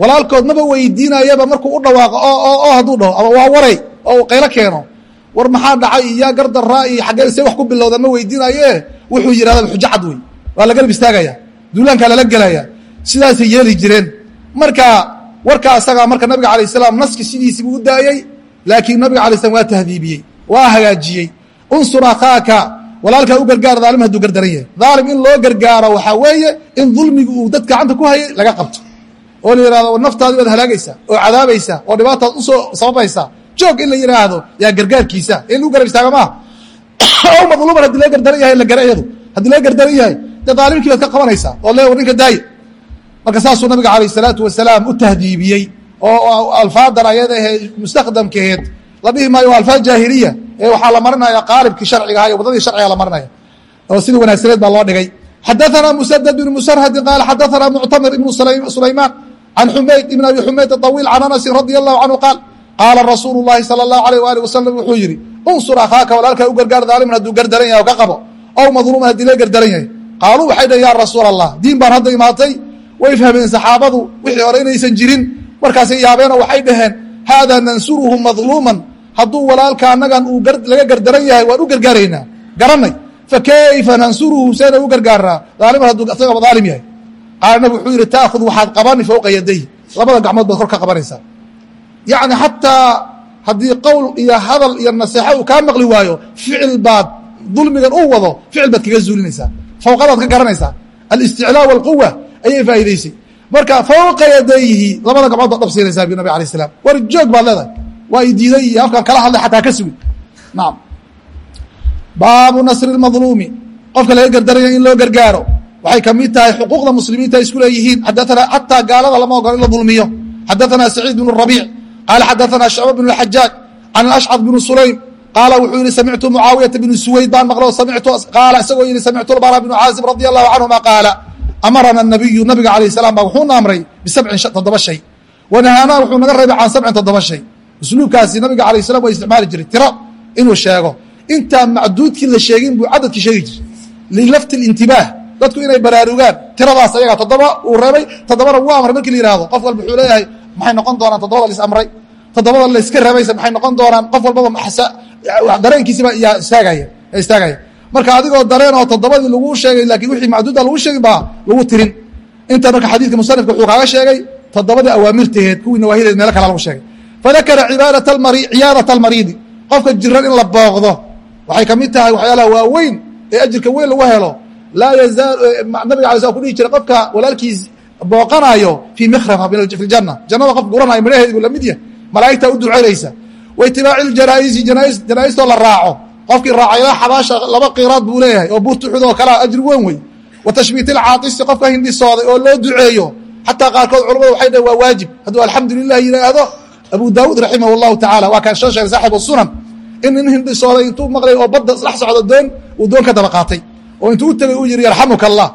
Speaker 1: Walaalkood maba weydiinayaba markuu u dhawaaqo oo hadduu dhaho ama waa waray oo qaylo keeno. War maxaa dhacay? Iyo yaa gardaraa iyo xaggee see wax ku bilowda ma weydiinaye wuxuu yidhahda xujo wey waa la garab istaagaya duulaankaa lala gelaya sidaasay yeeli jireen. Marka warka asagaa marka nabiga alayh salaam naski sidiisii buu u daayey laakiin nabiga alay slam waa tahdiibiyey waa hagaajiyey. Unsur akhaaka walaalkaa u gargaar daalim hadduu gardaran yahay. Daalim in loo gargaaro waxaa weeye in dulmigu uu dad gacanta ku hayay laga qabto. Oo la yihahdo naftaadi baad halaagaysaa oo cadaabaysaa oo dhibaataad u soo sababaysaa joog in la yidhaahdo yaa gargaarkiisa. In lagu garab istaaga maaha o madluuman haddii laga gardaran yahay la gara iyadu. Haddii laga gardaran yahay dee daalimkii baad ka qabanaysaa oo le war ninka daaya marka saasuu nabiga alayh isalaatu wasalaam u tahdiibiyey oo alfaadan ayada ahe mustakdamkeed la dhihi maayo waa alfaad jaahiliya ee waxaa la marinaya qaalibkii sharciga aha iyo wadadii sharciga la marinaya oo sidii wanaagsaneed baa loo dhigay xadaثana musadد بn msrhdi qaal xadaثana muctamir ibn sulaymaan can xumayd ibn abi xumayd طawiil can anasi radi allahu canhu qaal qaala rasuulu الlahi salى الlahu alيh ali wasalam wuxuu yihi unsur akhaaka walaalkaa u gargaar daaliman hadduu gardaran yahay o ka qabo ow madluuman haddii la gardaran yahay qaaluu waxay dhaheen ya rasuul allah diin baan hadda imaatay. Way fahmeen saxaabadu wixii hore inaysan jirin. Markaasay yaabeenoo waxay dhaheen haadaa nansuruhu madluuman. Hadduu walaalka annagan uu laga gardaran yahay waan u gargaaraynaa. Garanay. Fakayfa nansuruhu seena u gargaaraa daaliman hadduu isagaba daalim yahay. Qaala nabig wuxuu yihi taakhud waxaad qabani fowqa yaday labada gacmood baad kor ka qabanaysaa. Yacni xataa haddii qowl iyo hadal iyo naseexo uu kaa maqli waayo ficil baad dulmigan u wado ficil baad kaga zuulinaysaa fawqadaad ka garanaysaa alisticlaa walquwa ayay faa'idaysay marka fowqa yadayhi labada gacmood baad dhabsiinaysaa bi nabi alayh salaam war joog baad leedahay waa i diiday iyo afkaan kala hadlay xataa ka sugin nacam baabu nasri اmadluumi qofka laga gardaraya in loo gargaaro waxay kamid tahay xuquuqda muslimiinta ay isku leeyihiin xadaana xataa gaalada lama ogolo in la dulmiyo xadaثana saciid bn rabiic qaala xadaثana shacba bn اxajaaj can ashcad bn sulaym qaala wuxuu yihi samictu mucaawiyata bn suwayd baan maqlo qaala isagoo yihi samictu bara bnu caazib radi allahu canهuma qaala amarana nabiyu nabiga alayh salam ba wuxuuna amray bisabcin toddoba shay. Wanahaanaa wuxuu naga reebay can sabcin toddoba shay. Usluubkaasi nabiga alayh salam waa isticmaali jiray. Tiro inuu sheego. Intaan macduudkii la sheegin buu cadadkii sheegi jiray. Lilafti اlintibaah dadku inay baraarugaan tiradaas ayaga toddoba uu reebay toddobana wuu amray markii la yihahdo qof walba wuxuu leeyahay maxay noqon doonaan toddobada lais amray? Toddobada layska reebaysa maxay noqon doonaan? Qof walbaba dareenkiisiba istaagaya marka adigoo dareen oo toddobadii lagu sheegay laakiin wixii macduuda lagu sheegin baa lagu tirin. Inta marka xadiidka musanifka wuxuu kaaga sheegay toddobadii awaamirteed kuwii nawaahideed meelo kale lagu sheegay. Fadakara ciyaadaة اlmariidi qofka jiran in la booqdo. Waxay ka mid tahay waxyaalaha waaweyn ee ajirka weyn lagu helo. Laa yazaal nabiga ala sl ku dhihi jiray qofka walaalkiis booqanayo fii mikrfa fi janna jannada qof guranayo midhaheedi buu la mid yahay. Malaa'igtaa u ducaynaysa waitibaaci اjanaaisi janaaistoo la raaco. Qofkii raacay xabaasha laba qiraad buu leeyahay oo burtuxud oo kalea ajri weyn wey wa tashmiit ilcaatisi qofka hindhisooday oo loo duceeyo. Xataa qaarkood culamadu waxay dhaheen waa waajib. Hadduu alxamdu lilah yidhaahdo abu daawuud raximah اllahu tacala waa kaan soo sheegay saaxibu sunan in nin hindhisooday intuu maqlay oo badda dhex socdo doon uu doon ka daba qaatay. Oo intuu u tegay uu yihi yarxamuka allah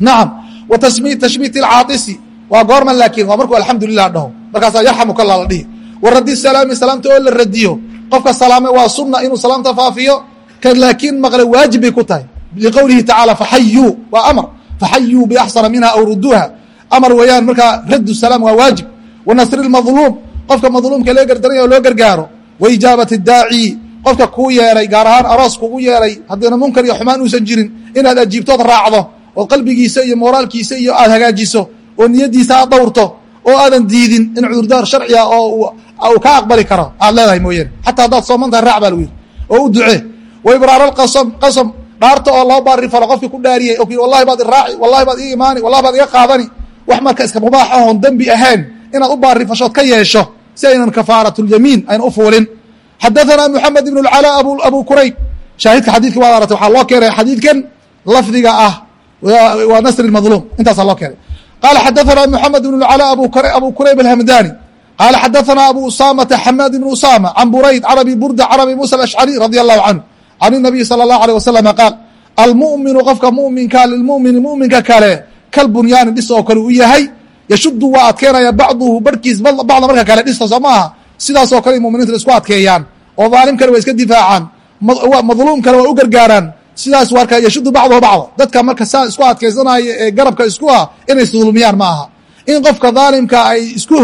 Speaker 1: nacam wa tashmiit ilcaatisi waa goorman laakiin waa markuu alxamdu lilah dhaho. Markaasaa yarxamuka allah la dhihi wa raddi salaami salaamta oo la radiyo. Qofka salaame waa sunna inuu salaamta faafiyo kan laakiin maqlay waajib bay ku tahay. Liqowlihi tacaala faxayuu waa amar. Faxayuu biaxsana minha aw ruduuha amar weeyaan markaa raddu salaam waa waajib. Wa nasri lmadluum qofka madluumka loo gardaranya oo loo gargaaro. Wa ijaabati daaci qofka kuu yeeray gaar ahaan aroos kugu yeeray haddiina munkar iyo xumaan uusan jirin inaad ajiibtood raacdo ood qalbigiisa iyo mooraalkiisa iyo aad hagaajiso oo niyadiisa aad dhowrto oo aadan diidin in cudurdaar sharciga oo uu ka aqbali karo aad leedahay mooyaane xataa haddaad sooman tahay raac baa lagu yidhi oo u ducee wa ibraar alqasam qasam dhaarta oo loo baari falo qofkii ku dhaariyey oo kii wallahi baad iraaci wallahi baad ii imaani wallahi baad iga qaadani wax marka iska mubaax ahoon dembi ahayn inaad u baari fashood ka yeesho si aynan kafaaratulyamiin ayna u fuulin xadaثana mحamed ibn اcalى abu kurayb shaahidka xadidki waad aratay waxaa loo keenay xadiidkan lafdiga ah waa nasr اmadluum intaasaa loo keenay qala xadaثana mحamed ibn اcalى abu kurayb alhamdani qala xadaثana abu usamata xamaad ibn usama can burayd can abi burda can abi musa aashcari radi allahu canhu can الnabiy salى الlahu alيه waslama qaal almu'minu qofka muminka lilmumini muminka kale kalbunyaani dhis oo kale u yahay yashudu waa adkeenaya bacduhu barhkiis bacda marka kale dhista soo maaha sidaasoo kale muminiinta isku adkeeyaan oo daalimkana waa iska difaacaan madluumkana waa u gargaaraan sidaas warka yashudu bacduhu bacda dadka marka saa isku adkaysanaya ee garabka isku ah inay isdulmiyaan ma aha in qofka daalimka ay isku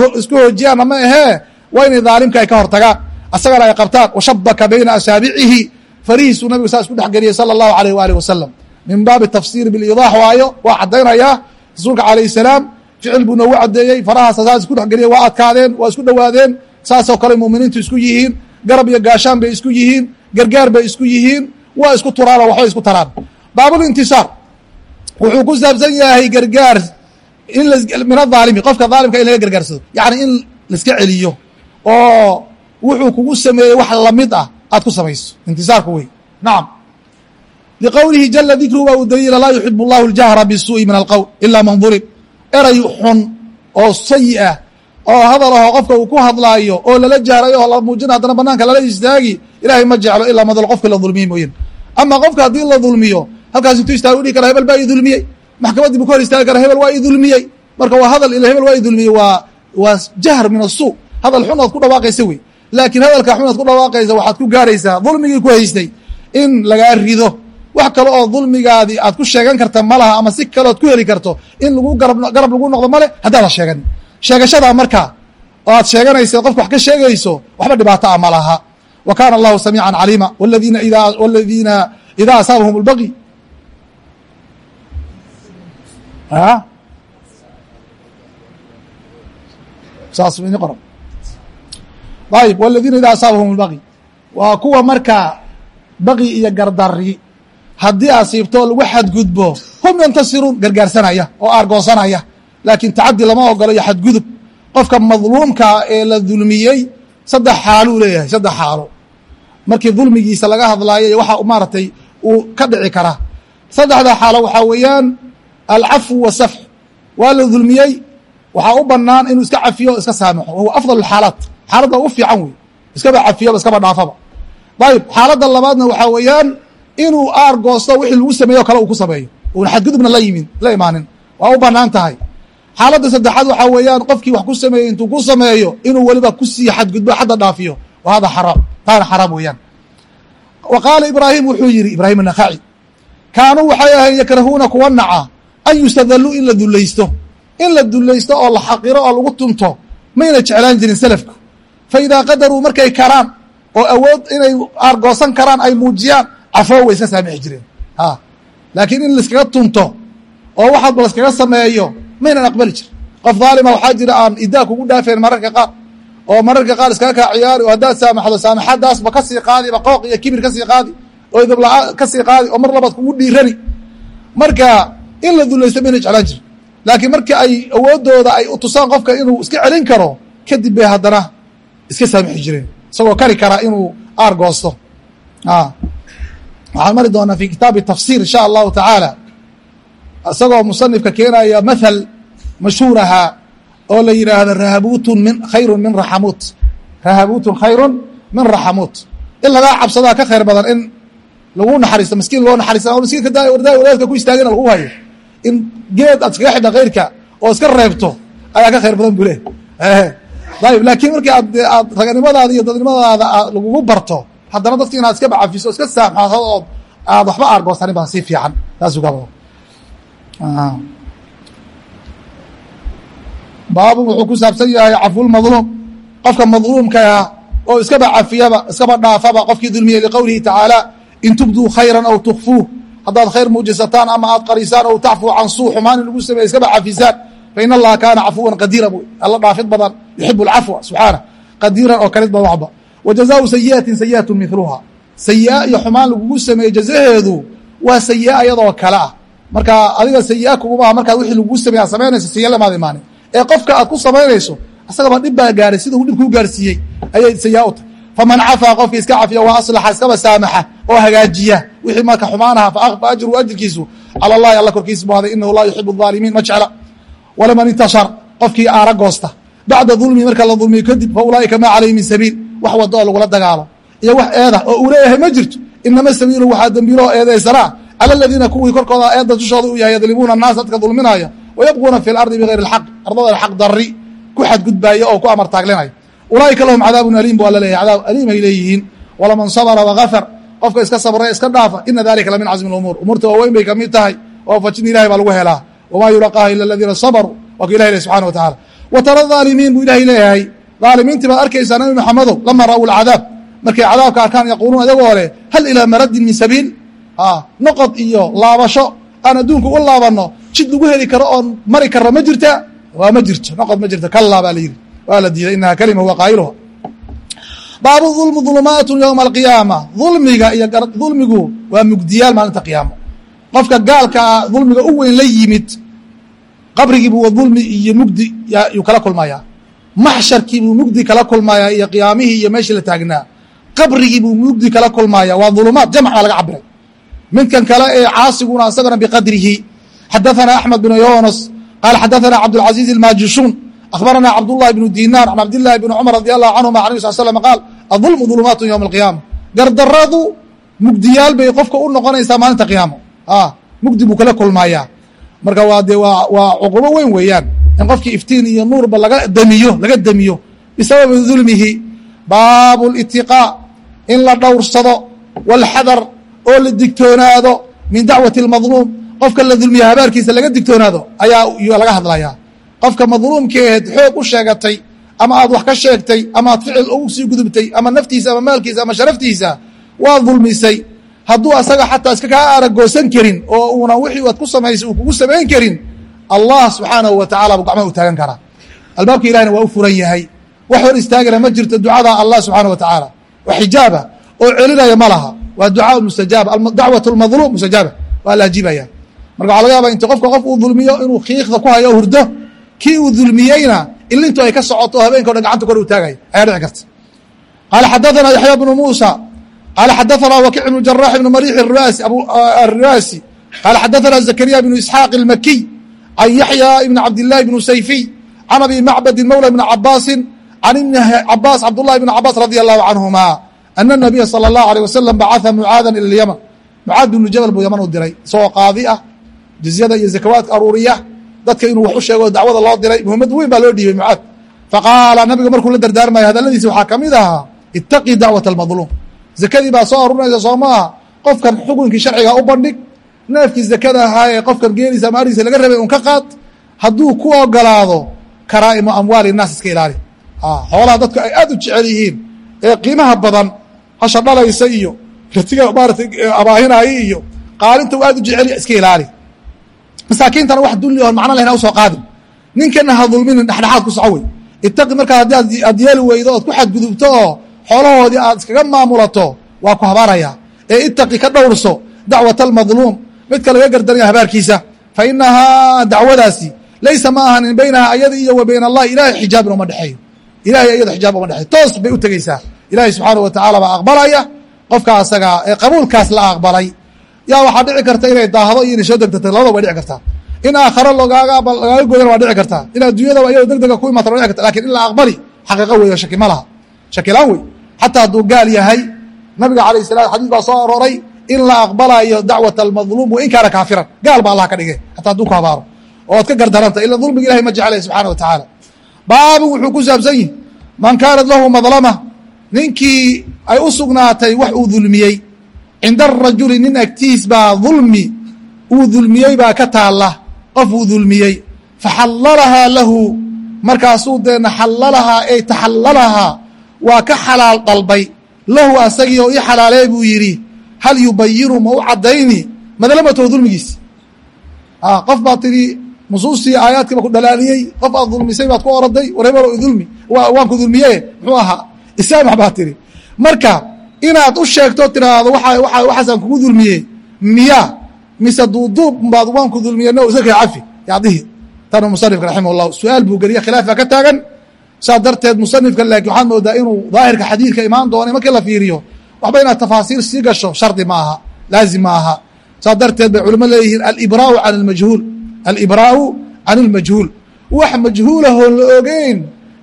Speaker 1: hoojiyaanna ma ahee waa inay daalimka ay ka hortagaan asagana ay qabtaan washabaka bayna asaabicihi farihiisuu nabigu saa isku dhexgeliyey sala allahu alayh waalih wasalam min baabi tafsiir biliidax waayo waa caddaynayaa rasuulka calayh salaam ficil buu noogu caddeeyey farahaasa saas isku dhexgeliyey waa adkaadeen waa isku dhowaadeen saasoo kale muminiintu isku yihiin garab iyo gaashaan bay isku yihiin gargaar bay isku yihiin waa isku turaanoo waxbay isku taraan. Baabulintisaar wuxuu ku saabsan yahay gargaar min adaalimi qofka daalimka in laga gargaarsado yacni in laiska celiyo oo wuxuu kugu sameeyey wax lamid ah aad ku samayso intisaarku wey nacam liqowlihi jala dikruhu waa u daliila laa yuxib اllahu اljahra bisuuءi min alqowl ila man dulim eray xun oo sayi ah oo hadal aho qofka uu ku hadlaayo oo lala jahrayo oo la muujina haddana banaanka lala istaagi ilahay ma jeclo ilaa madal qofka la dulmiyey mooyane ama qofka haddii la dulmiyo halkaas intuu istaag u dhihi kara hebel baa i dulmiyey maxkamaddii bu ka hor istaagi hebel waa i dulmiyey marka waa hadal ila hebel waa i dulmiyey waa waa jahr min asuu hadal xun ood ku dhawaaqaysa wey. Laakiin hadalka xun ood ku dhawaaqaysa waxaad ku gaaraysaa dulmigii ku haystay in lagaa rido. Wax kale oo dulmigaadii aad ku sheegan karta ma ama si kaleood ku heli karto in lagu garab lagu noqdo male haddaadan sheegan. Sheegashadaa markaa oo aad sheeganaysa qofka wax ka sheegayso waxba dhibaato ah ma wa kaana allahu samiica caliima. Wladiina idaa asaabahum اlbaqi saas ini qoran ayib wladiina idaa asaabahum اlbaqi waa kuwa markaa baqi iyo gardari haddii asiibto lagu xadgudbo hum yantasiruun gargaarsanaya oo aargoosanaya laakiin tacadi lama ogolo iyo xadgudub. Qofka madluumkaa ee la dulmiyey saddex xaaluu leeyahay saddex xaalo markii dulmigiisa laga hadlaayo iyo waxa maaragtay uu ka dhici karaa. Saddexda xaalo waxaa weeyaan alcafu wasafx waa la dulmiyey. waxaa u banaan inuu iska cafiyo o iska saamaxo wahuwa afdal xaalaat xaaladda ugu fiican wey iskaba cafiyaba iskaba dhaafaba. Ayib xaaladda labaadna waxaa weeyaan inuu aar goosto wixii lagu sameeyo o kale uu ku sameeyo. uuna xadgudubna la yimin la imaanin. waa u bannaan tahay. xaaladda saddexaad waxaa weeyaan qofkii wax ku sameeyey intuu ku sameeyo inuu weliba ku sii xadgudbo xadda dhaafiyo. wa xaraam. taana xaraam weeyaan. wa qaala ibraahim wuxuu yidhi ibraahim anakhaci kaanuu waxay ahayn yakrahuuna kuwa naca an yustadalluu in la dulaysto in la dulaysto oo la xaqiro oo lagu tunto mayna jeclaan jirin selafku fa idaa qadaruu markay karaan oo awood inay aargoosan karaan ay muujiyaan cafoo way iska saamixi jireen a laakiin in laiskaga tunto oo waxaadba laiskaga sameeyo maynan aqbali jir qof dhaalima waxaa jira aan idaa kugu dhaafeen mararka qaar oo mararka qaar iskaga kaa ciyaari oo haddaad saamaxdo saamaxadaasba ka sii qaadiba qooq iyo kibir ka sii qaadi oo idabla ka sii qaadi oo mar labaad kugu dhiirani marka in la dulaysto mayna jeclaan jir laakiin markii ay awoodooda ay utusaan qofka inuu iska celin karo kadib bay haddana iska saamixi jireen. Isagoo kari karaa inuu aar goosto. Waxaan mari doonaa fi kitaabi tafsir insha allahu tacaala. Isagoo musanifka keenaya mathal mashhuuraha oo la yidhaahdo rahabutun min khayrun min raxamuut rahabutun khayrun min raxamuut in lagaa cabsadaa ka khayr badan in lagu naxariisto miskiin loo naxariista miskiinka da wardaa wadaadka ku istaagina lagu hayo in geed aad iskaga xidha khayrka oo iska reebto ayaa ka khayr badan buu le ayib laakiin markii aad aad raganimadaada iyo dadnimadaada lagugu barto haddana dadki inaad iska bacafiso iska saamaxdo ood aad waxba aargoosanin baan sii fiican. Wado baabun wuxuu ku saabsan yahay cafulmadluum qofka madluumka ah oo iskaba cafiyaba iskaba dhaafaba qofkii dulmiyey liqowlihi tacaala in tubduu khayran aw tukfuuh haddaad khayr muujisataan ama aad qarisaan ow tacfuu can suu xumaan in lagu sameeye iskaba cafisaan. Fain allaha kaana cafuwan qadiira bu alla dhaafid badan yuxibu alcafwa subxaana qadiiran oo kalid badan waxba. Wa jazaau sayi'atin sayi'atu miluha sayi'a iyo xumaan lagugu sameeye jazaheedu waa sayi'a iyadoo kale ah. Marka adiga sayi'a kuguma aha markaad wixii lagugu sameeye ad samaynayso sayi'a lamaad imaanin ee qofka aad ku samaynayso asagaba dhib baa gaaray sida uu dhib kuu gaarsiiyey ayay sayi'a u tahay faman cafaa qofkii iska cafiya wa aslaxa iskaba saamaxa oo hagaajiya wixii marka xumaan aha faaqba ajru ajirkiisu cala allahi alla korkiisa muhaaday inahu laa yuxibu aalimiin ma jecla walaman intashar qofkii aara goosta bacda dulmihi marka la dulmiyo kadib fa ulaaika maa calayhi min sabiil wax wado oo lagula dagaalo iyo wax eeda oo uu leeyahay ma jirto inama sabiilu waxaa dembiilo oo eedaysanaa cala aladiina kuwii korkooda eeda dushooda uu yahay yadlimuuna annaas dadka dulminaaya wayabquuna fi lardi bigayri alxaq ardada xaq darri ku xadgudbaaya oo ku amar taaglinaya ulaa'ika lahum cadaabun aliim bu alla leeyahy cadaab aliim ay leeyihiin. Walaman sabra wagafar qofka iska sabra iska dhaafa ina dalika la min casmi اumuur umuurta waaweyn bay ka mid tahay. Oo fajin ilahay baa lagu helaa. Wamaa yulaqaaha ila aladiina sabaruu. Waa ka ilah leh subxana wa tacala wa tara aalimiin buu ilahay leeyahay. Aalimiintii baad arkaysaa nabi maxamedow lama ra'u lcadaab markay cadaabka arkaan yaquuluun adagoo le hal ilaa maradin min sabiil. Noqod iyo laabasho. Aan adduunka u laabanno jid lagu heli karo oon mari karno ma jirta? Waa ma jirto. Noqod ma jirto. Kalaa baa la yidhi waa la diiday inaha kelima huwa qaa'iluha. Baabu ulmu ulmaatu yowma alqiyaama. Ulmiga iyo ulmigu waa mugdiyaal maalinta qiyaamo. Qofka gaalkaa ah, dulmiga u weyn la yimid qabrigiibuu dulmi iyo mugdi yuu kala kulmayaa maxsharkiibuu mugdi kala kulmayaa iyo qiyaamihii iyo meeshii la taagnaa. Qabrigiibuu mugdi kala kulmaaya waa ulumaad jamc baa laga cabiray midkan kale ee caasiguna isagana biqadrihi. Xadaanaa axmed binu yoonas qaal xadaanaa cabdاlcaziiz اlmaajishuun akhbarana cabdullahi bnu dinar can cabdillahi bni cumar radi allahu canhuma an sal slm qaal adulmu dulumaatu ywma alqiyaama gardaradu mugdiyaal bay qofka u noqonaysaa maalinta qiyaamo mugdi buu kala kulmayaa marka waa dee waa cuqubo weyn weeyaan in qofkii iftiin iyo nuurba laga damiyo laga demiyo bisababi dulmihi baabu litiqaa in la dhowrsado walxadar oo la digtoonaado min dacwati اlmadluum qofka la dulmiya habaarkiisa laga digtoonaado ayaa laga hadlayaa qofka madluumkeed xoog u sheegatay ama aad wax ka sheegtay ama ficil ugu gudubtay ama naftiisa ama maalkiisa ama sharaftiisa waad dulmisay. Hadduu asaga xataa iska kaa aragoosan karin oo uuna wixii aad ku samaysay uu kugu samayn karin allah subxaanahu wa buu gacmaha u taagan karaa. Albaabka ilahina waa u furan yahay. Wax hor istaagana ma jirto ducada allah subxaana wa xijaaba oo celinaya ma laha. Waa ducaa mustajaaba dacwat lmadluum mustajaaba. Waa la ajiibaya marka waxaa laga yaaba inta qofka qof uu dulmiyo inuu kiikda ku hayo hurdo kii uu dulmiyeyna ilintu ay ka socoto habeenka o dhan gacanta kor u taagay. Ayaa dhici karta. Qaala xadaanaa yaxya bnu muusa. Qaala xadaanaa wakic bnu jarax ibnu mariix ariwaasi ah, qaala xadaanaa zakariya bnu isxaaq ilmakiy can yaxya ibni cabdillaahi bnu sayfiy can abi macbadin mowla bni cabaasin can ibni cabaas cabdullahi bni cabaas radia allahu canhumaa ana nabiya sala allahu aleyh wasalam bacaa mucaadan ila lyaman mucaad bnu jabal buu yaman u diray. Isagoo qaadi ah. Jizyada iyo zakawaadka aruuriya dadka inuu wax u sheego dacwada loo diray muhiimad weyn baa loo dhiibay mucaad. Faqaala nabiga markuu la dardaarmaya hadaladiisa waxaa ka mid ahaa itaqi dacwat almadluum. Zakadii baa soo arurinaysa soo qofkan xukunkii sharciga u bandhig neefkii zakada ahaa ee qofkan geeliisa ama laga rabay un ka qaad hadduu ku ogolaado karaa'imu amwaali naas iska ilaali. Xoolaha dadku ay aad u jecel yihiin ee qiimaha badan hasha dhalaysa iyo ratiga maaratay abaahinaayo iyo qaalinta u aad u jecel iska ilaali masaakiintana wax dulli oon macno lahayn ha u soo qaadin. Ninkana ha dulminin dhexdhexaad ku soco wey itaqi markaa haddii aad yeeli weydo ood ku xadgudubto oo xoolahoodii aad iskaga maamulato waa ku habaaraya. Ee itaqi ka dhowrso dacwat almadluum midka laga gardanaya habaarkiisa. Fa inahaa dacwadaasi laysa ma ahanin baynaha ayada iyo wa bayna allahi. Ilahay xijaabin uma dhexeeyo. Ilahay ayado xijaab uma dhexeyo toos bay u tegeysaa ilahay subxaanahu wa tacaala baa aqbalaya. Qofka asaga ee qabuulkaas la aqbalay yaa waxaa dhici karta inay daahdo iyo inay soo degtato labada way dhici kartaa. In aakharo logaaga lagaaga goyana waa dhici kartaa. In adduunyadaba iyado deg dega ku imaata wa dhici karta laakiin in la aqbali xaqiiqo weeyo shaki ma laha. Shakilaan wey xataa hadduu gaal yahay nabiga alayh salam xadiis baa soo arooray in la aqbalayo dacwat almadluum wa in kaana kaafiran. Gaal ba allah ka dhigay xataa hadduu ku habaaro oo ka gardaranta ila dulmiga ilahay ma jeclay subxana wa tacaala baabun wuxuu ku saabsan yihi man kaanat lahu madlama ninkii ay u sugnaatay wax uu dulmiyey cinda arajuli nin agtiis baa dulmi uu dulmiyey baa ka taalla qof uu dulmiyey faxallalahaa lahu markaasuu deena xallalahaa ay taxallalahaa waa ka xalaal dalbay lahu asagii oo ii xalaalee buu yidhi hal yubayinu ma u caddayni madlamatow dulmigiis qof baad tidhi nusuustii aayaadkiiba ku dhalaaliyey qof aad dulmisay baad ku oraday wareebaro dulmi waan ku dulmiye muxuu ahaa isaamax baad tidhi marka inaad u sheegto tiraahdo waxaasaan kugu dulmiyey. Miya mise duuduub baad waan ku dulmiye no iska cafi yadihi tanu musanifka raximah llah su'aal buu geliye khilaaf baa ka taagan. Saas darteed musanifka laakiin waxaad moodaa inuu daahirka xadiidka imaan doonay markii la fiiriyo waxba inaad tafaasiil sii gasho shardi ma aha laazim ma aha. Darteed bay culimo leeyihiin alibraau can almajhuul. Alibraau can اlmajhuul wax majhuulahoon la ogeyn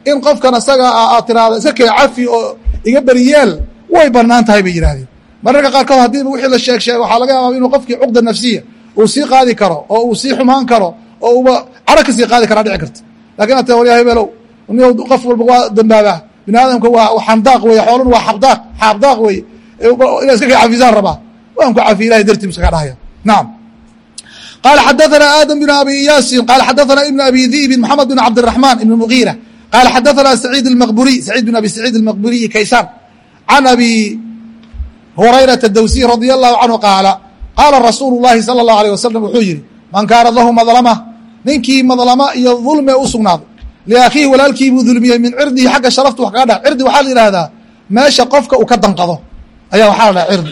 Speaker 1: in qofkan isaga ah aad tiraahdo iska cafi oo iga beriyeel way bannaan tahay bay yidhaahdeen. Mararka qaarkood haddii wixii la sheeg sheeg waxaa laga yaaba inuu qofkii cuqda nafsiya uu sii qaadi karo oo uu sii xumaan karo oo uba cara ka sii qaadi karaa dhici karta. Lakin ate walyaa hebelow n qof walba waa dambaabaa. Bini aadamka waa xandaaq wey xoolan waa xabdaaq xaabdaaq wey ina iska ka cafisaan rabaa. Waan ku cafiy ilahay dartii muskaga dhahaya. Naam. Qaala xadaanaa aadam bn abi yaasin qaala xadaanaa ibn abi diibin maxamed bn cabdiraxmaan ibn mugiira qaala xadaanaa saciid almaqburiy saciid bn abi saciid almaqburiyi kaysaan can abi hurayrata dawsiy radia allahu canhu qaala qaala rasuulu llaahi sala allahu aleyh wasalam wuxuu yidhi man kaanad lahu madlama ninkii madlama iyo dulme u sugnaaday liakhiihi walaalkii buu dulmiyey min cirdihi xagga sharaftu wax kaga dha cirdi waxaa la yidhaahdaa meesha qofka uu ka danqado ayaa waxaa la dhaha cirdi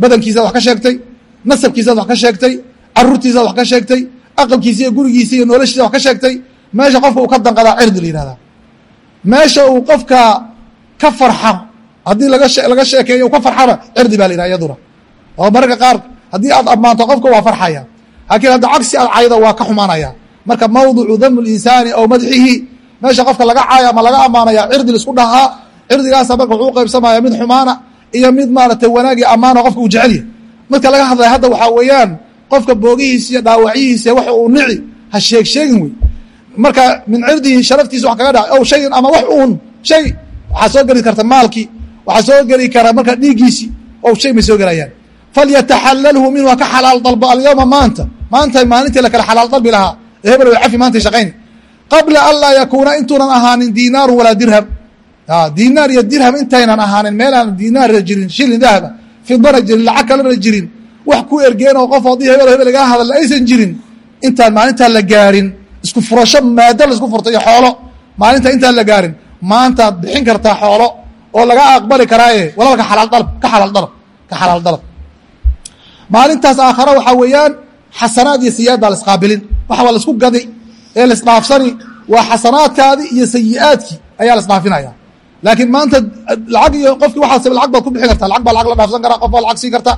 Speaker 1: badankiisaad wax ka sheegtay nasabkiisaad wax ka sheegtay caruurtiisaad wax ka sheegtay aqalkiisa iyo gurigiisa iyo noloshiisa wax ka sheegtay meesha qofka uu ka danqadaa haddii laga sheekeeyo ka farxana cirdi baa la yidhaha iyaduna. Oo mararka qaar haddii aad ammaanto qofka waa farxaya. Laakiin hadda cagsi aad caydo waa ka xumaanaya. Marka mawdicu dam linsaani madxihi meesha qofka laga caayo ama laga ammaanaya cirdi la isku dhahaa cirdigaasa marka wuxuu uqaybsamaya mid xumaana iyo mid maaragtay wanaagi ammaano qofka uu jecelya midka laga hadlaya hadda waxaa weeyaan qofka boogihiisa iyo dhaawacyihiisa wax uu nici ha sheeg sheegin wey. Marka min cirdihi sharaftiisa wax kaga dhaca ow shayin ama wax uun shay waxaa soo geli karta maalkii waxaa soo geli kara marka dhiiggiisii ow shay may soo gelayaan. Falyataxalalhu minhu ha ka xalaal dalbo alyowma maanta. Maanta maalintii la kale xalaal dalbi lahaa. Ee hebel way cafi maantay shaqayn. Qabla an laa yakuuna intuunan ahaanin diinaaru walaa dirham. Diinaar iyo dirham intaynan ahaanin meelaan diinaarna jirin shilin dahaba fidana jirin lacag kalena jirin. Wax ku ergeen oo qof haddii hebel hebel lagaa hadalla aysan jirin. Intaan maalintaan la gaarin. Isku furasho maado la isku furta iyo xoolo. Maalinta intaan la gaarin. Maantaad bixin kartaa xoolo oo laga aqbali karaaye walaalka xalaal dalab ka xalaal dalab ka xalaal dalab maalintaas aakhare waxaa weeyaan xasanaad iyo sayi'aad baa la isqaabilin. Waxa waa la isku gadi ee la isdhaafsani waa xasanaadkaadii iyo sayi'aadkii ayaa la isdhaafinaya. Laakiin maanta lacag iyo qofkii waxaas lacag baad ku bixin kartaa lacag baa lacag la dhaafsan karaa qof baa lacag siin karta.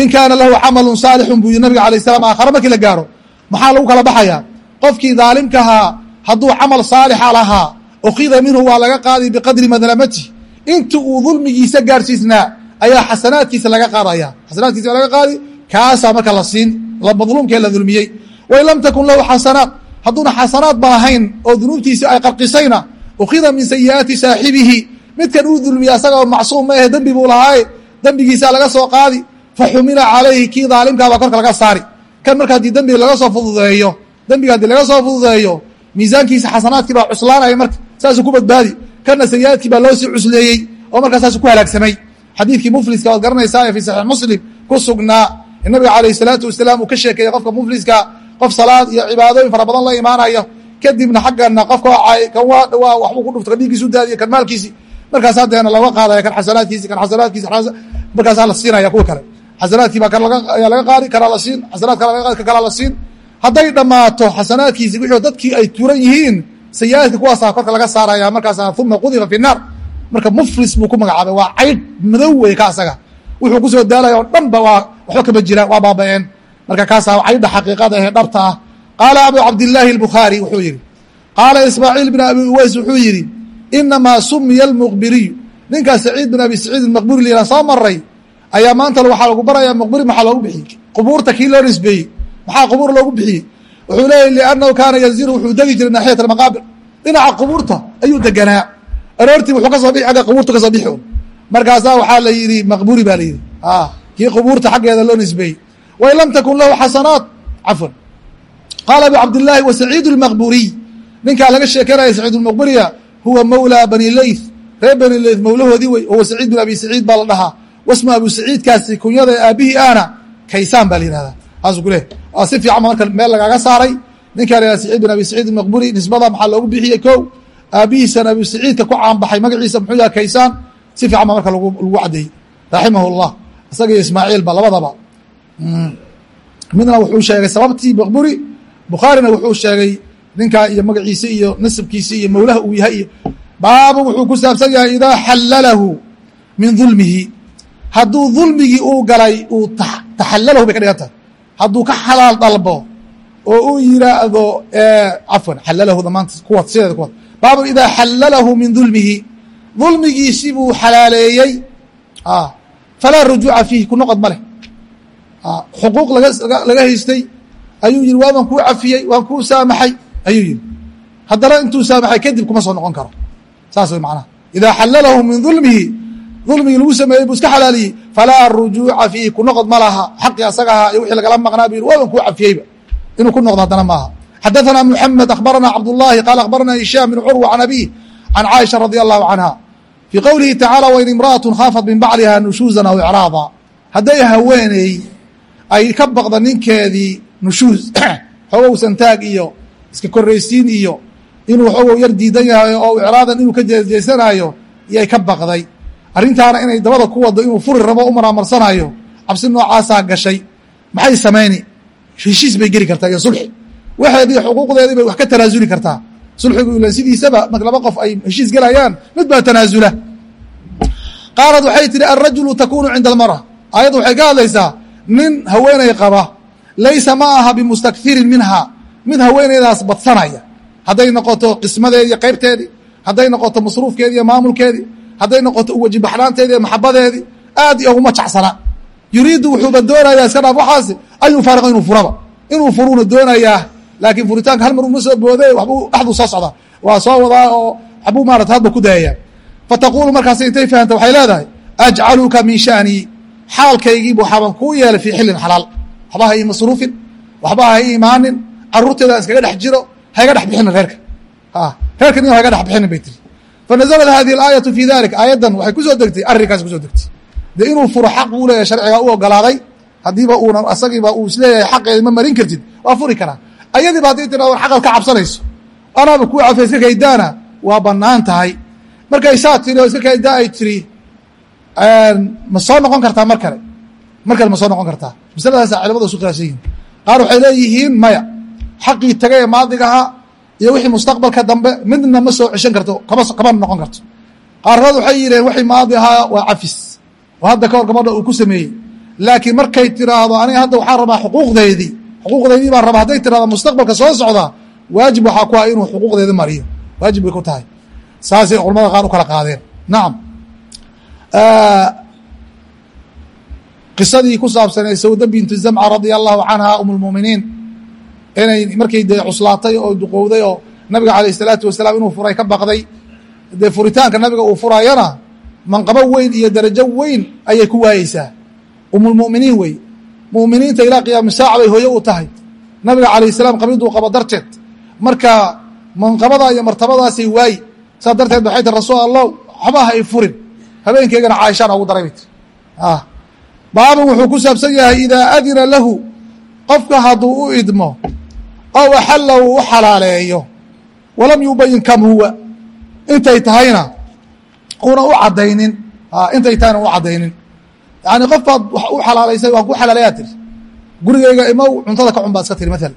Speaker 1: In kaana lahu camalun saalixun buu yihi nabiga alayh salam aakhare markii la gaaro maxaa lagu kala baxayaa qofkii daalimkahaa hadduu camal saalixa lahaa ukhida minhu waa laga qaadi biqadri madlamati inti uu dulmigiisa gaarsiisnaa ayaa xasanaadkiisa laga qaadaya. Xasanaadkiisa laga qaadi kaasaa marka la siin madluumkee la dulmiyey. Wain lam takun lahu xasanaat hadduuna xasanaad ba lahayn oo dunuubtiisi ay qarqisayna ukhida min sayi'aati saaxibihi. Midkan uu dulmiya asagao macsuum ma ahe dembi buu lahaaye dembigiisaa laga soo qaadi fa xumila calayhi kii daalimkaabaa korka laga saari. Kan marka haddii dembiga laga soo fududeeyo dembiga haddii laga soo fududeeyo miisaankiisa xasanaadkii baa cuslaanaya marka saasuu ku badbaadi kana sayi'aadkii baa loo sii cusleeyey oo markaa saasuu ku halaagsamay xadiidkii mufliska waad garanaysaa ee fii saxiix muslim ku sugnaa nabiga calayh salaatu wasalaam uu ka sheekeeyey qofka mufliska qof salaad iyo cibaadooyin fara badan la imaanayo. Kadibna xaggana qofka kan waa waxbuu ku dhufta kan dhiiggiisu daadiya kan maalkiisi. Markaas haddeena looga qaadaya kan xasanaadkiisi kan xasanaadkiisi markaasaa la siinaya kuwa kale. Xasanaadkii baa ayaa laga qaadi karaa la siin xasanaad laga qaadi ka kalaa la siin. Hadday dhammaato xasanaadkiisi wixii dadkii ay turan yihiin sayi-aadka kuwaasaa korka laga saaraya markaasa uma qudifa fi naar. Marka muflis buu ku magacaabay waa caydh madow wey ka asaga. Wuxuu ku soo daalaya oo dhan ba waxba kama jiraan waa baaba-een. Marka kaasaa caydha xaqiiqada ahee dhabta ah. Qaala abu cabdillaahi albukhaari wuxuu yihi qaala ismaaciil bin abi uweys wuxuu yidhi inamaa sumiya almuqbiriyu ninkaas saciid bin abi saciid almaqburi liilaan soo maray ayaa maanta waxaa lagu barayaa muqbiri maxaa loogu bixiyey? Qubuurta kii loo nisbeeyey maxaa qubuur loogu bixiyey wuxuu leeya liannahu kaana yanziru wuxuu degi jiray naaxiyat almaqaabir. Dhinaca qubuurta ayuu deganaa. Aroortii wuxuu ka soo bixi agga qubuurta ka soo bixi un markaasaa waxaa la yidhi maqbuuri baa la yidhi. Kii qubuurta xaggeeda loo nisbeeyey wain lam takun lahu xasanaat cafwan. Qaala abu cabdillaahi wa saciidu ninkaa laga sheekanaya saciid lmaqburiya huwa mawlaa bani leyth reer bani leyth mawlahoodii wey wa saciid bin abi saciid baa la dhahaa. Wasma abu saciidkaasi kunyada ee aabbihii kaysaan baa la yihahdaa saasuu ku leehay waa si fiican marka meel lagaaga saaray. Ninkaa la saciid bin abi saciid almaqburi nisbada maxaa loogu bixiyey kow? Aabihiisana abu saciidka ku caanbaxay magaciisa muxuu yaha kaysaan. Si fiican marka lagu caddeeyey raximah اllah isaga iyo ismaaciil ba labadaba. Midna wuxuu sheegay sababtii maqburi bukhaarina wuxuu sheegay ninkaa iyo magaciisi iyo nasabkiisi iyo mawlaha uu yahay. Iyo baabu wuxuu ku saabsan yahay idaa xallalahu min dulmihi hadduu dulmigii uu galay uu taxallalahu bay ka dhigan tahay hadduu ka xalaal dalbo oo uu yiraahdo cafwan xalalahu damaanta kuwad sideeda kuwad baabu idaa xallalahu min dulmihi dulmigiisii buu xalaaleeyey falaa rujuuca fiihi ku noqod ma leh. Xuquuq laga haystay ayuu yihi waa kuu cafiyey waan kuu saamaxay ayuu yihi haddana intuu saamaxay kadib kuma soo noqon karo. Saas way macnaha idaa xallalahu min dulmihi dulmigii lagu sameeyey buu iska xalaaliyey falaa rujuuca fiihi ku noqod ma laha xaqii asaga ahaa iyo wixii lagala maqnaa bu yihi waa baan kuu cafiyeyba inuu ku noqdo haddana maaha xadaثana mحamed akhbarana cabduلlahi qaal akhbarana hishaam bn curwa can abih can caaisha radi allahu canha fii qowlihi tacaalى wain imra'aة khaafat min bacliha nushuuzan aw icraada hadday haweeney ay ka baqda ninkeedii nushuuz xogow santaag iyo iska koraysiin iyo inuu xogow yar diidan yahay oo icraadan inuu ka jeesjeesanaayo iyay ka baqday arrintaana inay dabada ku wado inuu furi rabo u maraamarsanaayo cabsi noocaasaa gashay. Maxay samayni? Heshiis bay geli kartaa iyo sulxi. Waxeedii xuquuqdeedii bay wax ka tanaasuli kartaa. Sulxigu ilan sidiisaba marka laba qof ay heshiis gelayaan mid baa tanaasula. Qaalat waxay tihi alrajulu takunu cinda almara. Aayaddu waxay ka hadlaysaa nin haweeney qaba laysa ma aha bimustakirin minha. Mid haweeneydaas badsanaya. Hadday noqoto qismadeedi iyo qaybteedii hadday noqoto masruufkeedi iyo maamulkeedii hadday noqoto uwajibaxnaanteedi iyo maxabadeedii aad iyo uguma jacsana yuriidu wuxuuba doonayaa iska dhaaf waxaasi an yufaariqa inuu furaba. Inuu furuuna doonayaa laakiin furitaanka hal mar uma soo boode waxbuu dhexduu soo socdaa. Waa soo wadaa oo waxbuu maarata hadba ku dayayaa fataqulu markaas intay fahamta waxay leedahay ajcaluka min shanii xaalkaygii waxaaban kuu yeelay fii xilin xalaal. Waxba ha ii masruufin waxba ha ii imaanin caruurteeda iskaga dhex jiro hayga dhex bixinin reerka. Reerka nin hayga dhex bixinin bay tiri fanaزlat hadihi اlaayatu fi dalik aayaddan waxay ku soo degtay arrinkaas ku soo degtay dee inuu furo xaq buu leeyahay sharciga u ogolaaday haddiiba uuna asagiiba uu is leeyahay xaqeedi ma marin kartid waa furi karaa ayadiiba haddii tira war xaqad ka cabsanayso anaaba kuu cafay iska kaydaana waa bannaan tahay markay saa tiri oo iska kaydaa ay tiri ma soo noqon kartaa mar kale mar kale ma soo noqon kartaa masaladaasa culamadu isu khilaafsan yihiin qaar waxay leeyihiin maya xaqii tagay ee maadigaha iyo wixii mustaqbalka dambe midna ma soo ceshan karto kama noqon karto. Qaarkood waxay yidhaheen wixii maadi ahaa waa cafis oo hadda ka hor gabadha uu ku sameeyey. Laakiin markay tiraahdo aniga hadda waxaan rabaa xuquuqdeydii xuquuqdeydii baan rabaa hadday tirahdo mustaqbalka soo socdaa waajib waxaa ku ah inuu xuquuqdeedi mariyo. Waajib bay ku tahay. Saasay culamada qaar u kala qaadeen. Nacam qisadii ku saabsanee sawda bintu zamca radia allahu canha um lmuminiin inay markay dee cuslaatay oo duqowday oo nabiga calayh isalaatu wasalaam inuu furay ka baqday dee furitaanka nabiga uu furayana manqabo weyn iyo darajo weyn ayay ku waayeysaa. Umulmuminiin wey. Muminiinta ilaa qiyaami saaca bay hooye u tahay. Nabiga calayh salaam qabiduu qabo darteed. Marka manqabada iyo martabadaasay waayi saas darteed waxay tir rasuul allah waxba ha furin. Habeenkeygana caaishaan ogu daray bay tir baabun wuxuu ku saabsan yahay idaa adina lahu qofka hadduu u idmo ow axalla uu u xalaaleeyo. Walam yubayin kam huwa. Intay tahayna una u cadaynin intay tahayna u cadaynin yani qof baad u xalaalaysay waan ku xalaalayaa tiri gurigeyga imow cuntada ka cun baad iska tiri maalan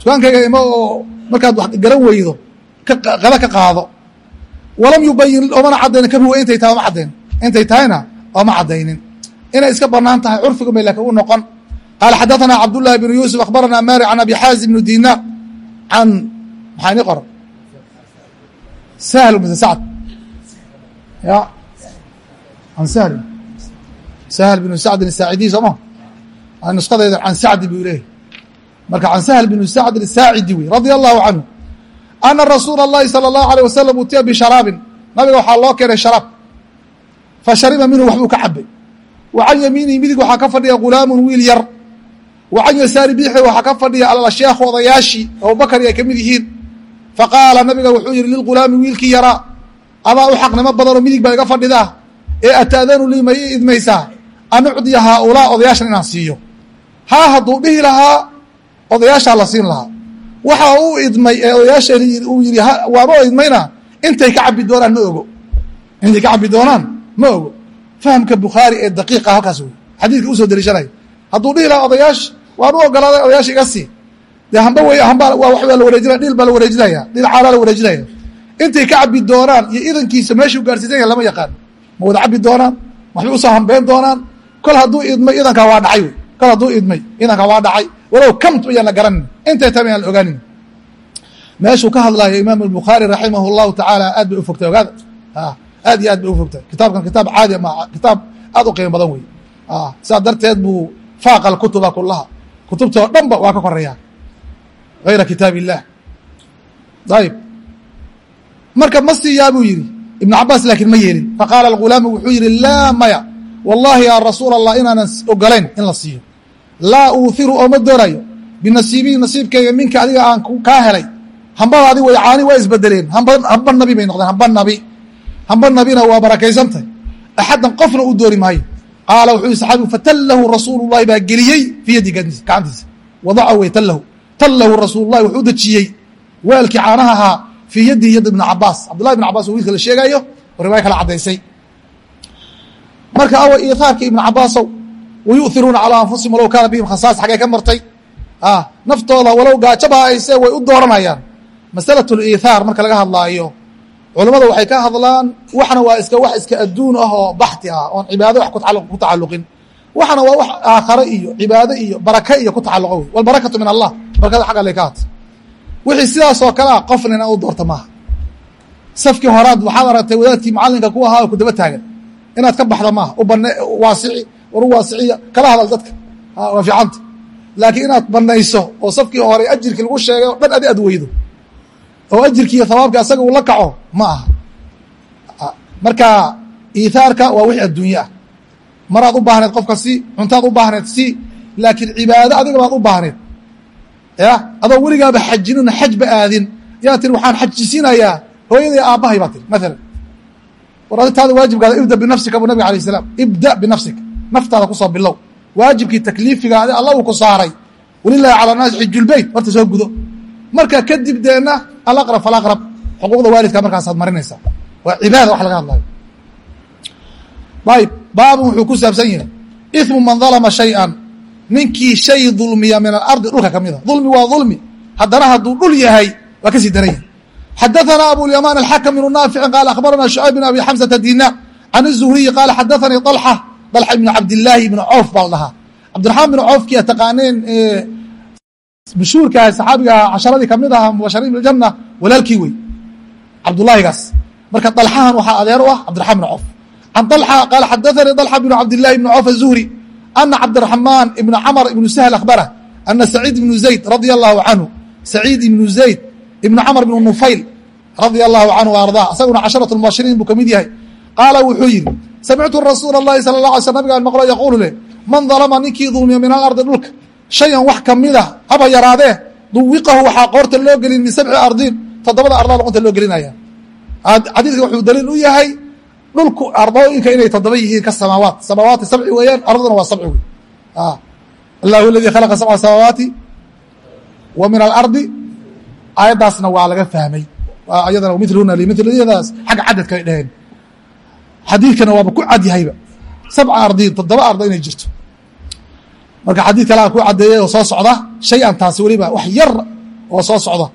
Speaker 1: dukaankayga imo oo markaad wax garan weydo qada ka qaado. Walam yubayin oomana cadaynin kam huwa intay tahay oma caddayn intay tahayna ooma caddaynin. Inay iska bannaan tahay curfiga bay laakiin u noqon qaala xadaثana cabduلlahi bn yuusuf akhbarana mari can abi xaazim bn dinaar can maxaa ini qoran sahl mise sacd ya can sahl sahl bn sacdin saacidi sooma nusqadeeda can sacdi buu leeyahy marka can sahl bn sacdin saacidi wey radia allahu canhu ana rasuula اllahi salى اllahu alيه wasalam utiya bisharaabin nabiga waxaa loo keenay sharaab fashariba minhu waxbuu ka cabay wa can yamiinihi midig waxaa ka fadhiya ghulaamun wiil yar wa can yasaari bidixda waxaa ka fadhiya alsheekhu odayaashii abubakar ay ka mid yihiin faqaala nabiga wuxuu yihi lilghulaami wiilkii yaraa adaa u xaqnimo badanoo midig baa iga fadhidaa ee ataadanu lii ma ii idmaysaa an ucdiya haaulaa odayaashan inaan siiyo haa hadduu dhihi lahaa odayaashaa la siin lahaa waxa uu idmay ee odayaashan uu yihi waanoo idmayna intay ka cabi doonaan ma ogo intay ka cabi doonaan ma ogo fahamka bukhaari ee daqiiqa halkaas wey xadiidka u soo deliishanaya hadduu dhihi lahaa odayaash waan u ogolaaday odayaasha iga sii. Dee hamba wey hamba waa la wareejinaya dhil baa la wareejinaya dhil caalaa la wareejinaya. Intay ka cabi doonaan iyo idankiisa meeshuu gaarsiisan yahay lama yaqaan. Ma wada cabi doonaan? Waxbay u soo hambeyn doonaan? Kol hadduu idmay idankaa waa dhacay wey. Kol hadduu idmay idankaa waa dhacay. Walow kamt ayaan la garanin. Intay tama aan la ogaanin? Meeshuu ka hadlayo imaam albukhaari raximah llahu tacaala aad bay u fogtay ogaada aad iyo aad bay u fogtay. Kitaabkan kitaab caadi ma kitaab aad u qiimo badan wey. Sidaa darteed buu faaqa alkutuba kulaha kutubta oo dhan ba waa ka koreeyaa gayra kitaab illah ayib marka ma siiyaa buu yidhi ibnu cabaas laakiin ma yeelin. Faqaala algulaamu wuxuu yidhi laa maya. Wallahi ya rasuul allah inaanan ogolayn in la siiyo. Laa uuhiru oo ma doonayo. Binasiibii nasiibkayga minka adiga aan kaa helay. Hambadaadi way caani waa isbedeleen hamba nabi bay noqdeen hamba nabi. Hamba nabina waa barakaysantahy axaddan qofna u doori maayo qaala wuxuu saxaabigu fatallahu rasuulu llahi baa geliyey fii yaddi gacantiisa. Wadaca wey tallahu. Tallahu rasuulu llahi wuxuu dejiyey weelkii caanaha ahaa fii yadihi yadd ibna cabaas cabdullahi ibn cabas oo wiilka la sheegaayo oo riwaaya kala caddaysay. Marka awa iihaarka ibna cabaasow wayu'iruuna calaa anfusihim walow kaana bihim khasaas xaggay ka martay. Naftooda walow gaajaba haysee way u dooranayaan. Masalatu liithaar marka laga hadlaayo culammada waxay ka hadlaan waxna waa iska wax iska adduun ah baxti ah oon cibaado wax ku tacalluqin. Waxna waa wax aakhare iyo cibaado iyo barake iyo ku tacalluqa wey walbarakatu min allah barakada xagga le ka hat wixii sidaas oo kale ah qofna inaan u doorta maaha. Safkii horaad waxaad aragtay wadaadkii macallinka ku ahaa oo ku daba taagan. Inaad ka baxda maaha u bane waasici war u waasiciya kala hadal dadka. Waa fiicanta laakiin inaad banayso oo safkii hore ajirkii lagu sheegay o dhan adi aad weydo oo ajirkii iyo hawaabki asaga uu la kaco ma aha. Marka iithaarka waa wix adduunye ah. Maraad u baahneed qofka si cuntaad u baahneed si laakiin cibaado adiga baad u baahneed. Ya adoo weligaaba xajinina xajba aadin. Yaa tiri waxaan xajisiinayaa hooyaday aabbahay baa tiri maalan war aditaada waajibkaada ibda binafsika bu nabig alayh salaam. Ibda binafsika naftaada ku soo bilow. Waajibkii takliifiga alla uu ku saaray. Walilahi calaa naas xijulbeyt horta soo gudo marka kadib deena alaqrab falaqrab. Xuquuqda waalidka markaasaad marinaysaa waa cibaada wax laga hadlayo. Ayb baabun wuxuu ku saabsan yahay imu man dalama shay-an. Ninkii shay dulmiya min alardi dhulka ka mida dulmi waa dulmi. Haddana hadduu dhul yahay waa ka sii daran yahay xadaanaa abulyamaan alxakam bnu naaficin qaala akhbaranaa shucayb bn abi xamsata dina can الzuhriyi qaala xadaanii alxa dalxa ibnu cabdilaahi ibnu cawf baa la dhahaa. Cabdiraxmaan bn cawfkii a taqaaneen mashuurka saxaabiga casharadii ka mid aha mubashariin biljana walaalkii wey cabdulaahigaas marka dalxahan waxaa adeer u ah cabdiraxman bn coof can a qaala xadaanii dalxa bnu cabdillahi bni coof azuhri ana cabdiraxmaan ibna camr ibnu sahl akhbara ana saciid ibnu zayd radia allahu canhu saciid ibnu zayd ibna camr bnu nufayl radia allahu canhu ardaa isaguna casharat mubashiriin buu ka mid yahay qaala wuxuu yidhi samictu rasuula اllahi sala la alay sl nabigaan maqlo yaquulu leh man dalama ninkii dulmiya min alardi dhulka shayan wax kamida haba yaraadee duwiqahu waxaa qoorta loo gelin min sabci ardiin toddobada ardaa luqunta loo gelinaya. Xadiidka wuxuu daliil u yahay dhulku ardooyinka inay toddoba yihiin ka samaawaat samaawaati sabci weeyaan ardaduna waa sabci wey allahu aladii khalaqa sabca samaawaati wa min alardi. Aayaddaasna waa laga fahmay. Ayadana milhuna limiliyadaas xagga cadadka ay dheheen xadiidkana waaba ku cad yahayba sabca ardiin toddoba ardo inay jirto marka xadiid kalea ku cadeeyay oo soo socda shay-an taasi weliba wax yar oo soo socda.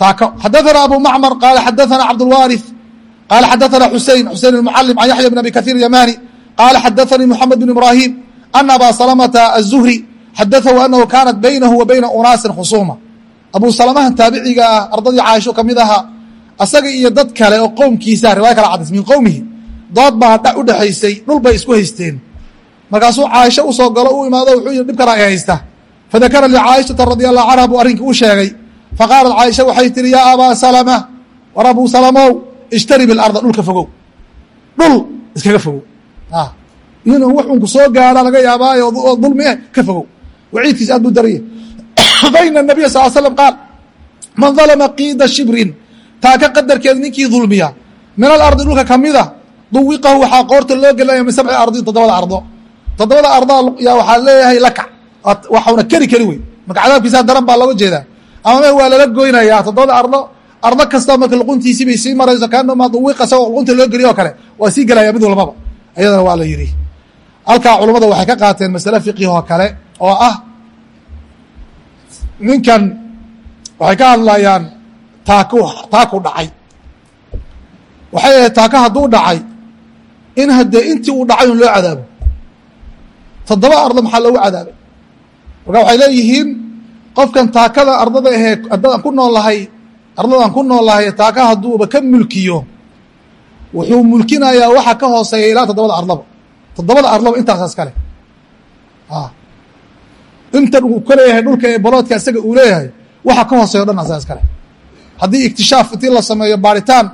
Speaker 1: Taako xadaana abu macmar qaala xadaana cabdulwaarif qaala xadaana xusein xusein اmucalim can yaxya bn abi kahiir yamani qaala xadaanii muxamed bn ibraahim ana aba salamata aلzuhri xadaahu anahu kaanat baynahu wa bayna unaasin khusuuma. Abu salamahan taabiciga ah ardadii caaisho ka mid ahaa asaga iyo dad kale oo qowmkiisaa riwaya kala caddays min qowmihi dood baa u dhexaysay dhul bay isku haysteen markaasuu caaisho u soo galo u imaado wuxuu yihi dhibkana ay haysta. Fadakara licaayishata radi allahu canha buu arrinkii u sheegay. Faqaalat caaisha waxay tihi yaa abaa salama war abuu salamow ishtarib ilarda dhulka fogow. Dhul iskaga fogow. Inuu wax unku soo gaara laga yaabaayo dulmi eh ka fogow. Waciidkiisa aad buu daraya faina nabiya sal slam qaal man dalama qiida shibrin taaka qadarkeeda ninkii dulmiya. Min alardi dhulka kamida duwiqahu waxaa qoorta loo gelinaya min sabci ardin toddobada ardo toddobada ardaa yaa waxaa leeyahay lakac. Waxauna keri keli wey marka cadaabkiisaa daran baa looga jeedaa. Ama waa lala goynayaa toddobada ardo ardo kasta marka luquntiisii bay sii marayso kaanama duwiqa isagoo luqunta loo geliyo kale waa sii gelaya mid walbaba ayadana waa la yidhi. Halkaa culummada waxay ka qaateen masale fiqihoo kale oo ah ninkan waxay ka hadlayaan taaku taaku dhacay. Waxay ahayd taaka hadduu dhacay in haddee intii uu dhacay un loo cadaabo toddoba ardo maxaa loogu cadaabay marka waxay leeyihiin qofkan taakada ardada ahee ardadaan ku nool lahay ardadaan ku nool lahay taaka hadduuba ka mulkiyo wuxuu mulkinayaa waxa ka hooseeya ilaa toddobada ardaba. Toddobada ardaba intaasa iskale intan uu ka dhulka ee baloodka isaga uu leeyahay waxa ka hooseeya o dhan asaa iskale haddii iktishaaf intii la sameeyo baaritaan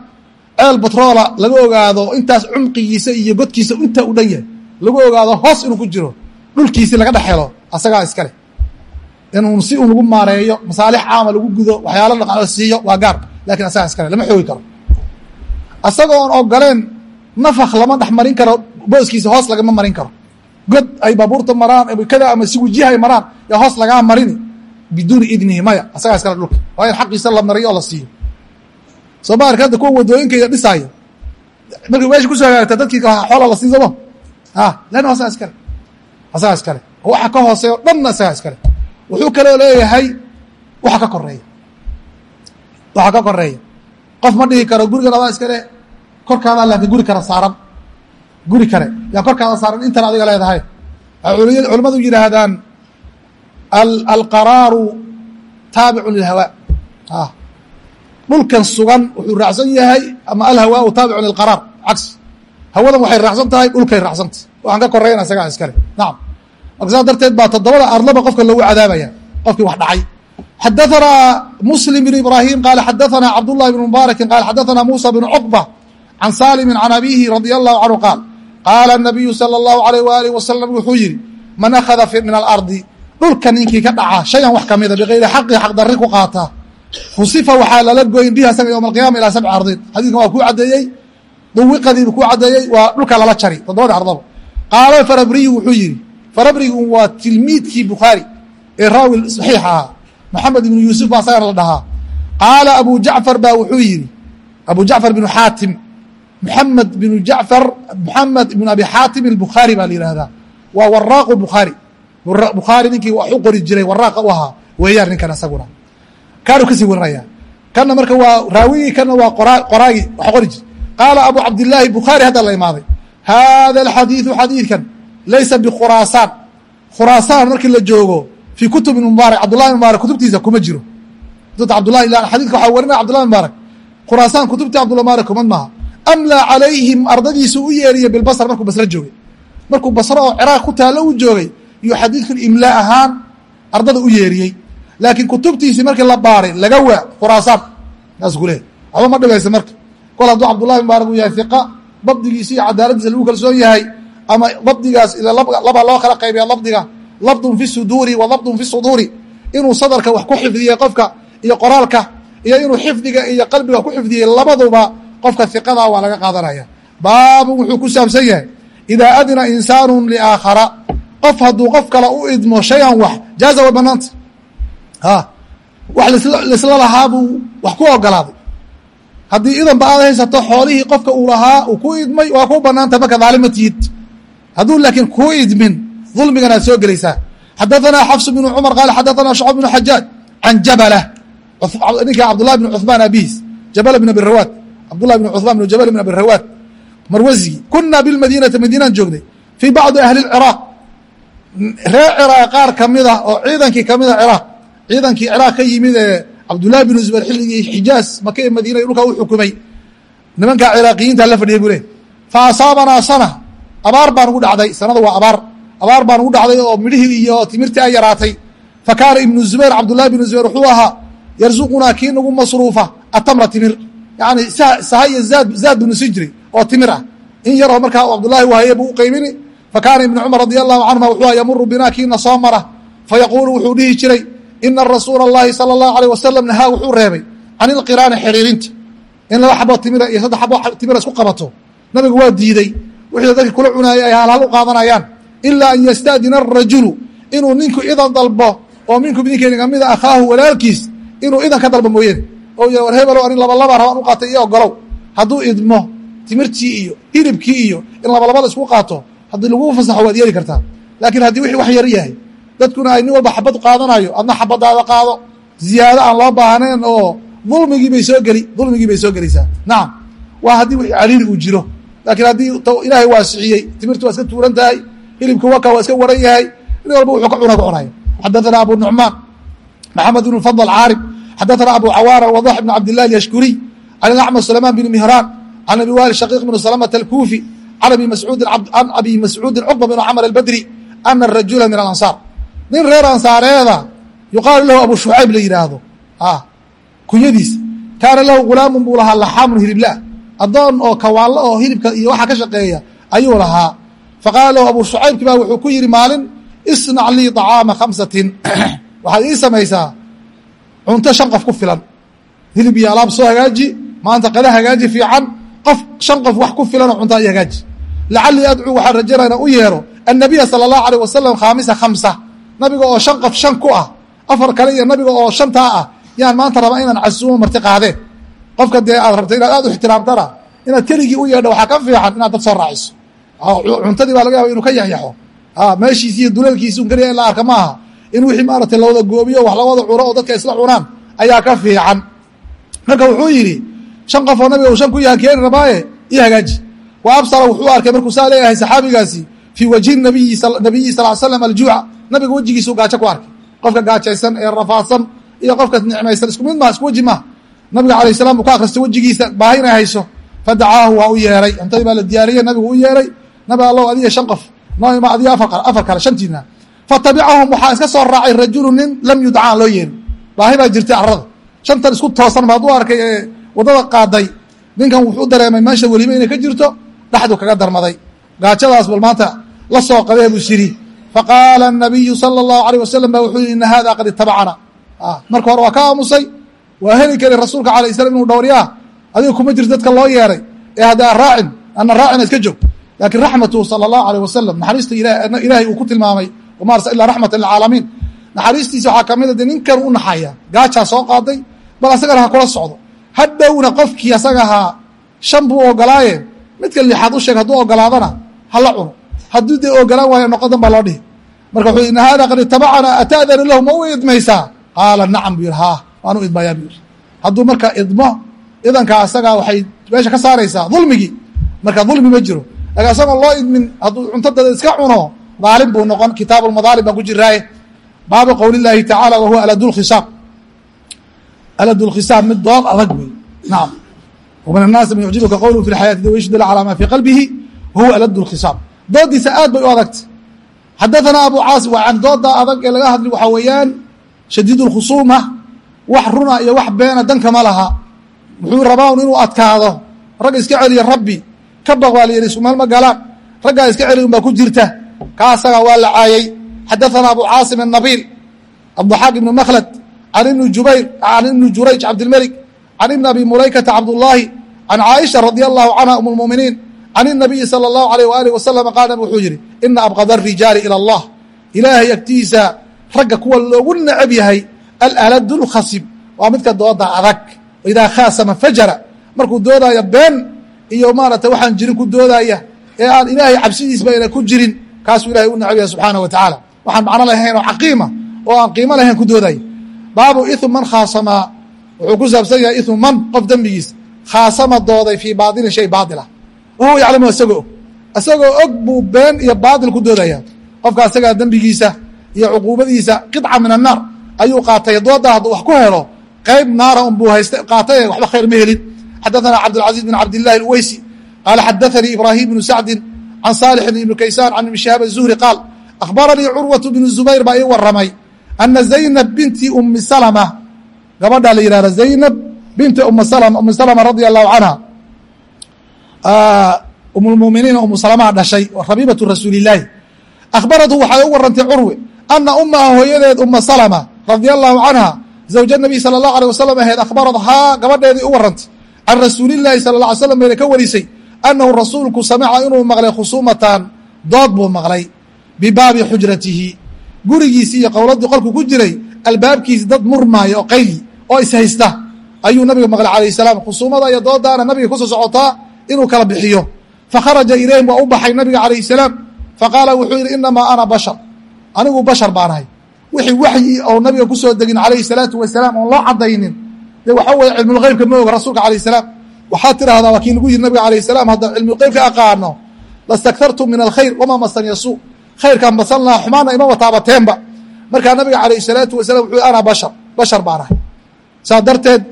Speaker 1: ceel batroola laga ogaado intaas cumqigiisa iyo godkiisa inta u dhan yahay lagu ogaado hoos inuu ku jiro dhulkiisi laga dhex helo asagaa iskale inuu si un lagu maareeyo masaalix caama lagu gudo waxyaalo dhaqaalo siiyo waa gaar laakiin asagaa iskale lama xoogi karo. Asagoon ogoleen nafak lama dhex marin karo booskiisa hoos lagama marin karo. God ay baabuurta maraan kada ama si wajiha ay maraan yaa hoos lagaa marini. Biduuni idnihi maya asagaa iskale dhulka. Waa in xaqiisa la mariyo oo la siiyo. Soo ma hadda kuwa wadooyinkayda dhisaaya markay meesha ku soo hagaagta dadkii xoola la sii a leanna asagaa iskale asagaa iskale waxa ka hooseeya o dhanna asagaa iskale wuxuu kaloo leeyahay waxa ka koreeya waxa ka koreeya qof ma dhihi karo gurigan adaa iskale korkaadaa laakiin guri kara saaran. Guri kale. Yaa korkaada saaran intan adiga leedahay. Culimmadu yidhaahdaan alqaraaru taabicun lilhawaa a dhulkan sugan wuxuu raacsan yahay ama alhawaau taabicun lilqaraar. Cagsi hawadan waxay raacsan tahay dhulkay raacsantah waxaan ka korreeyan asagaa iskale. Nacam marka saas darteed baa toddobada arlaba qofka lagu cadaabaya qofkii wax dhacay. Xadaanaa muslim bn ibraahim qaala xadaanaa cabdullahi bn mubaaraki qaala xadaanaa muusa bn cuqba can saalimin can abiihi radi allahu canhu qaal. Qaala anabiyu sala allahu alayh waalih wasalam wuxuu yidhi man akhada min alardi dhulka ninkii ka dhaca shayan wax kamida ah, bikayri xaqi xaqdarri ku qaata fusifa waxaa lala goyn bihi asaga yowma alqiyama ilaa sabci ardiin. Xadiikan waa kuu caddeeyey dawiqadiibu kuu caddeeyey waa dhulka lala jari toddobada ardaba qaala farabriyu wuxuu yihi farabrigu waa tilmiidkii bukhaari ee raawi saxiix ahaa. Maxamed ibnu yuusuf baa asagana la dhahaa. Qaala abu jacfar baa wuxuu yihi abu jacfar binu xaatim muxamed binu jacfar muxamed ibnu abi xaatim albukhaari baa la yihahdaa waa waraaqu bukhaari bukhaari ninkii wax u qori jiray waraaqa u ahaa. Weeyaan ninkan isaguna. Kaanu ka sii warinaya kana marka waa raawigii kana waa qoraagi wax qori jir qaala abu cabdillaahi bukhaari hadda la imaaday hada alxadiidu xadiidkan laysa bikhuraasaan khuraasaan markii la joogo fii kutubi mubaarak cabdullahi mubaarak kutubtiisa kuma jiro kutubta abdullahi xadidka waxaa warinaya cabdullahi mubaarak khuraasaan kutubta cabdullah mubaarak kumad maaha amlaa calayhim ardadiisu u yeeriya bilbasr markuu basro joogay markuu basro oo ciraaq ku taallo u joogay iyuu xadiidkan imlaa ahaan ardada u yeeriyey laakiin kutubtiisii markii la baaray laga waa khuraasaan saas ku leehay ma dhibaysa marka kol hadduu cabdullahi mubaarak uu yahay hiqa dabdigiisi iyo cadaaladiisa lagu kalsoon yahay ama dabdigaas laba loo kala qaybiya dabdiga labdun fi suduuri wa labdun fi suduuri. Inuu sadarka wax ku xifdiyey qofka iyo qoraalka iyo inuu xifdiga iyo qalbiga ku xifdiyey labaduba qofka hiqada waa laga qaadanaya. Baabu wuxuu ku saabsan yahay idaa adina insaanu liaakhara. Qof hadduu qof kale u idmo shayan wax jaaza way banaanta. A wax laisla lahaa buu wax ku ogolaaday haddii idanba aad haysato xoolihii qofka uu lahaa uu ku idmay waa ku banaanta marka daalima tihid hadduu laakiin kuu idmin dulmigan aad soo gelaysaa. Xadaanaa xafs bnu cumar qaal xadaanaa shacb bnu xajaaj can jabala ninka cabdullahi bn cuhmaan abihiis jabala bn abi rawaad. Cabdullahi bn cuhmaan bn jabala bn abi rawaad. Marwasigi kunaa bilmadiinati madiinaan joognay fii bacdi ahli ciraaq reer ciraaq qaar kamida ah, oo ciidankii kamida ah ciraaq ciidankii ciraaq ka yimid ee cabdullahi binu zubayr xilligii xijaaz maka ee madiina dhulkaa u xukumay. Nimankaa ciraaqiyiinta la fadhiyay buu le fa asaabanaa sana. Abaar baan ugu dhacday. Sanada waa abaar. Abaar baan ugu dhacday oo midhihii iyo timirtii ay yaraatay. Fa kaana ibnu zubayr cabdullahi binu zubayr wuxuu ahaa yarsuqunaa kii nagu masruufa atamra timir. Yani saha iyo zaad zaad buu nusin jiray oo timir ah. In yaroo markaa cabdullahi wahaye buu u qaybini. Fakaana ibnu cumar radi allahu canhuma wuxuu yamuru binaa kiina soo mara fayaquulu wuxuu dhihi jiray ina rasuula اllahi salى اllahu alيh wasalam nahaa wuxuu reebay can ilqiraani xiriirinta in laba xaboo timira iyo saddex xabo timira isku qabato nabigu waa diidey wixii dadka kula cunaayay ay halhal u qaadanayaan ilaa an yastaadina arajulu inuu ninku idan dalbo oo minkum idinkeeni kamida akhaahu walaalkiis inuu idan ka dalbo mooyeen oo y war hebelo anin labalaba rabaan u qaatay iyo ogolow hadduu idmo timirtii iyo hilibkii iyo in labalaba la isku qaato haddii lagu fasaxo waad yeeli kartaa laakiin haddii wixii wax yar yahay dadkuna ay nin walba xabad qaadanayo adna xabadaada qaado. Ziyaado aan loo baahnayn oo dulmigii bay soo geli dulmigii bay soo gelaysaa. Nacam waa haddii caliiri uu jiro. Laakiin haddii ilaahay waasiciyey timirtu waa iska tuuran tahay hilibka waka waa iska waran yahay nin walba wuxuu ka cuna ka cunayo. Xadaثana abu nucmaan maxamed ibn fadl caarib xadaثana abu cawaana wadax ibn cabd lah yashkuriy can ilacmad sulaymaan bn mihraan. Can abi waali shaqiiq bn salamta alkuufi. Can abi mascuudin cuqba bn camr albadri. Ana rajula min alansaar nin reer ansaareeda yuqaalu lahu abu shucayb la yidhaahdo kunyadiisa kaana lahu gulaamun buu lahaa laxaamun hiliblah addoon oo kawaanlo oo hilibka iyo waxa ka shaqeeya ayuu lahaa. Faqaala lahu abu shucaybki baa wuxuu ku yidhi maalin isnac lii طacaama khamsatin. Waxaad ii samaysaa cunto shan qof ku filan. Hilib iyo alaab soo hagaaji maanta qada hagaaji fiican qof shan qof wax ku filanoo cuntaa io hagaaji. Lacalii adcuu waxaan rajanaa u yeero annabiya sala allahu alيh wasalam khaamisa khamsa nabiga oo shan qof shan ku ah afar kale iyo nabiga oo shantaa ah yaan maanta rabaa inaan casuumo marti qaadeen qofka dee aad rabta inaad aad u ixtiraamtana inaad keligii u yeedho waxaa ka fiican inaad dad soo raaciso. Cuntadii baa laga yaba inuu ka yaxyaxo meeshiisi iyo duleelkiisi un keliya in la arka ma aha in wixii maaratay lawada goobiyo wax lawada cuno oo dadka isla cunaan ayaa ka fiican. Marka wuxuu yidhi shan qof oo nabiga uu shan ku yaha keeni rabaaye io hagaaji. Wa absara wuxuu arkay markuu saa leeyahay saxaabigaasi fii wajhi nabiyi nabiyi sal slam aljuuca nabiga wejigiisuu gaajo ku arkay. Qofka gaajaysan ee rafaadsan iyo qofka nicmaysan isku mid maha isku weji maha nabiga alayh salam uu ka akhristay wejigiisa baahi inay hayso. Fadacaahu waa u yeeray. Cuntadii baa la diyaariyey nabigu u yeeray. Nabi allow adiga shan qof. Noo adiga afar kale shantiina. Fatabicahum waxaa iska soo raacay rajulu nin lam yudcaan loo yeerin. Baahi baa jirtay arada shantan isku toosan baad u arkay ee waddada qaaday. Ninkan wuxuu dareemay meesha weliba inay ka jirto dhexdu kaga darmaday. Gaajadaas bal maanta la soo qabee buu siri faqaala الnabiyu salى الlahu alيه wasalam ba wuxuu yihi ina hada qad itabacana marka hore waa ka aamusay waa heli kari rasuulka alayه salam inuu dhowryaa adiga kuma jirto dadka loo yeeray ee haddaa raacin ana raacina iska joog lakiin raxmatu salى الlahu alيه wasalam naxariista ilaahay uu ku tilmaamay wama arsa ila raxmata lilcaalamiin naxariistiisa waxaa kamida de ninkan u naxaya gaajaa soo qaaday bal asagana ha kula socdo hadhowna qofkii asagahaa shan buu ogolaaye midka lixaad u sheeg hadduu ogolaadana hala cuno hadduu dee ogolaan waayo noqodan baa loo dhihi marka wuxuu ina hada qad itabacana ata'danu lahu ma u idmaysaa qaala nacam buu yidhi haa waanu idmayaa buu yidhi. Hadduu marka idmo idankaa asagaa waxay meesha ka saaraysaa dulmigii marka dulmi ma jiro. Laakiin asagoo loo idmin hadduu cuntadada iska cuno daalim buu noqon kitaabuulmadaalim baan ku jiraaye. Baabu qowli illaahi tacaala wahuwa aladulkhisaab aladulkhisaab mid dood adag wey nacam wmin annaasi man yucjibuka qowluhu fi lxayaati dunya yashhadu la calaa maa fii qalbihi wahuwa aladulkhisaab dooddiisa aad bay u adagta xadaثna أbو cاaصم waa can dooda adag ee laga hadli waxaa weeyaan شhadيد الkخhuصuمة wax runa iyo wax beena danka ma laha wuxuu rabaa inuu adkaado rag iska celiya rabbi ka baq baa la yihi isku meel ma galaan raggaa iska celi un baa ku jirta ka asaga waa la caayey xadaثna أbو cاaصم النaبيل الضحاaq بن مkhlد عن بن jubayr عن بن jurayج cabdالملك عن بن أbي مulaykةa cabdاللahi عن cاaئشha رadي الله عنها أم المؤمiنiin can inabiyi sala allahu alayh waaalih wasalam qaala nabig wuxuu yidhi ina abqada arijaali ila allah ilaahay agtiisa ragga kuwa loogu necab yahay alaladu lkhasib waa midka dooda adag idaa khaasama fajara markuu doodaayo been iyo maaragtay waxaan jirin ku doodaya ee aan ilaahay cabsidiisba ayna ku jirin kaasuu ilahay u necab yahay subxaana wa tacaala waxaan macno lahayn oo caqiima oo aan qiimo lahayn ku doodaya baabu imu man khaasamaa wuxuu ku saabsan yahay imu man qof dembigiisa khaasama dooday fii baadilin shay baadila ah wahuwa yaclamu isagoo og isagoo og buu been iyo baaطil ku doodaya qofka asagaa dembigiisa iyo cuquubadiisa qiطca min الnaar ayuu qaatay dooda hadduu wax ku helo qayb naara un buu haysta qaatay waxba khayr ma helin xadaثana cabdالcaزيز بن cabdالlahi الweysi qaala xadaثanii ibrahim بnu sacdi can saalixin ibn kaysaan can ibn shihaab الzuhri qaal akhbaranii curwaة bn zubayr baa ii waramay ana zaynab binti umi salma gabadha la yihahda zaynab binti umi salma umi salma radi allahu canha umulmuminiina umu salamaha dhashay rabiibatu rasuulilaahi akhbaratu waxay u warantay curwe ana umaha hooyadeed uma salama radia allahu canha zawja nabiy sala allahu alيh wasalam ahayd akhbaradhaa gabadheedii u warantay can rasuulilaahi sala la slam bayna ka warisay annahu rasuulku samica inuu maqlay khusuumatan dood buu maqlay bibaabi xujratihi gurigiisii iyo qowladii qolku ku jiray albaabkiisi dad murmaaya oo qayli oo ishaysta ayuu nabiga maqlay calayh salaam khusuumada iyo doodaana nabiga ku soo socotaa inuu kala bixiyo. Fakharaja ilayhim waa u baxay nabiga calayh salaam. Faqaala wuxuu yidhi inamaa ana bashar. Anigu bashar baanahay wixii waxyi oo nabiga ku soo degin calayhi salaatu wasalaam oon loo cadaynin dee waxaa weeye cilmulgeybka ma oga rasuulka calayh salaam. Waxaad tidhahdaa waa kii lagu yidhi nabiga calayh salaam haddaan cilmulgeybka aqaano lastaktartu min alkhayr wamaa masaniya suu. Khayrkaan basan lahaa xumaana ima wataabateenba markaa nabiga calayh salaatu wasalam wuxuu ana bashar. Bashar baanahay saa darteed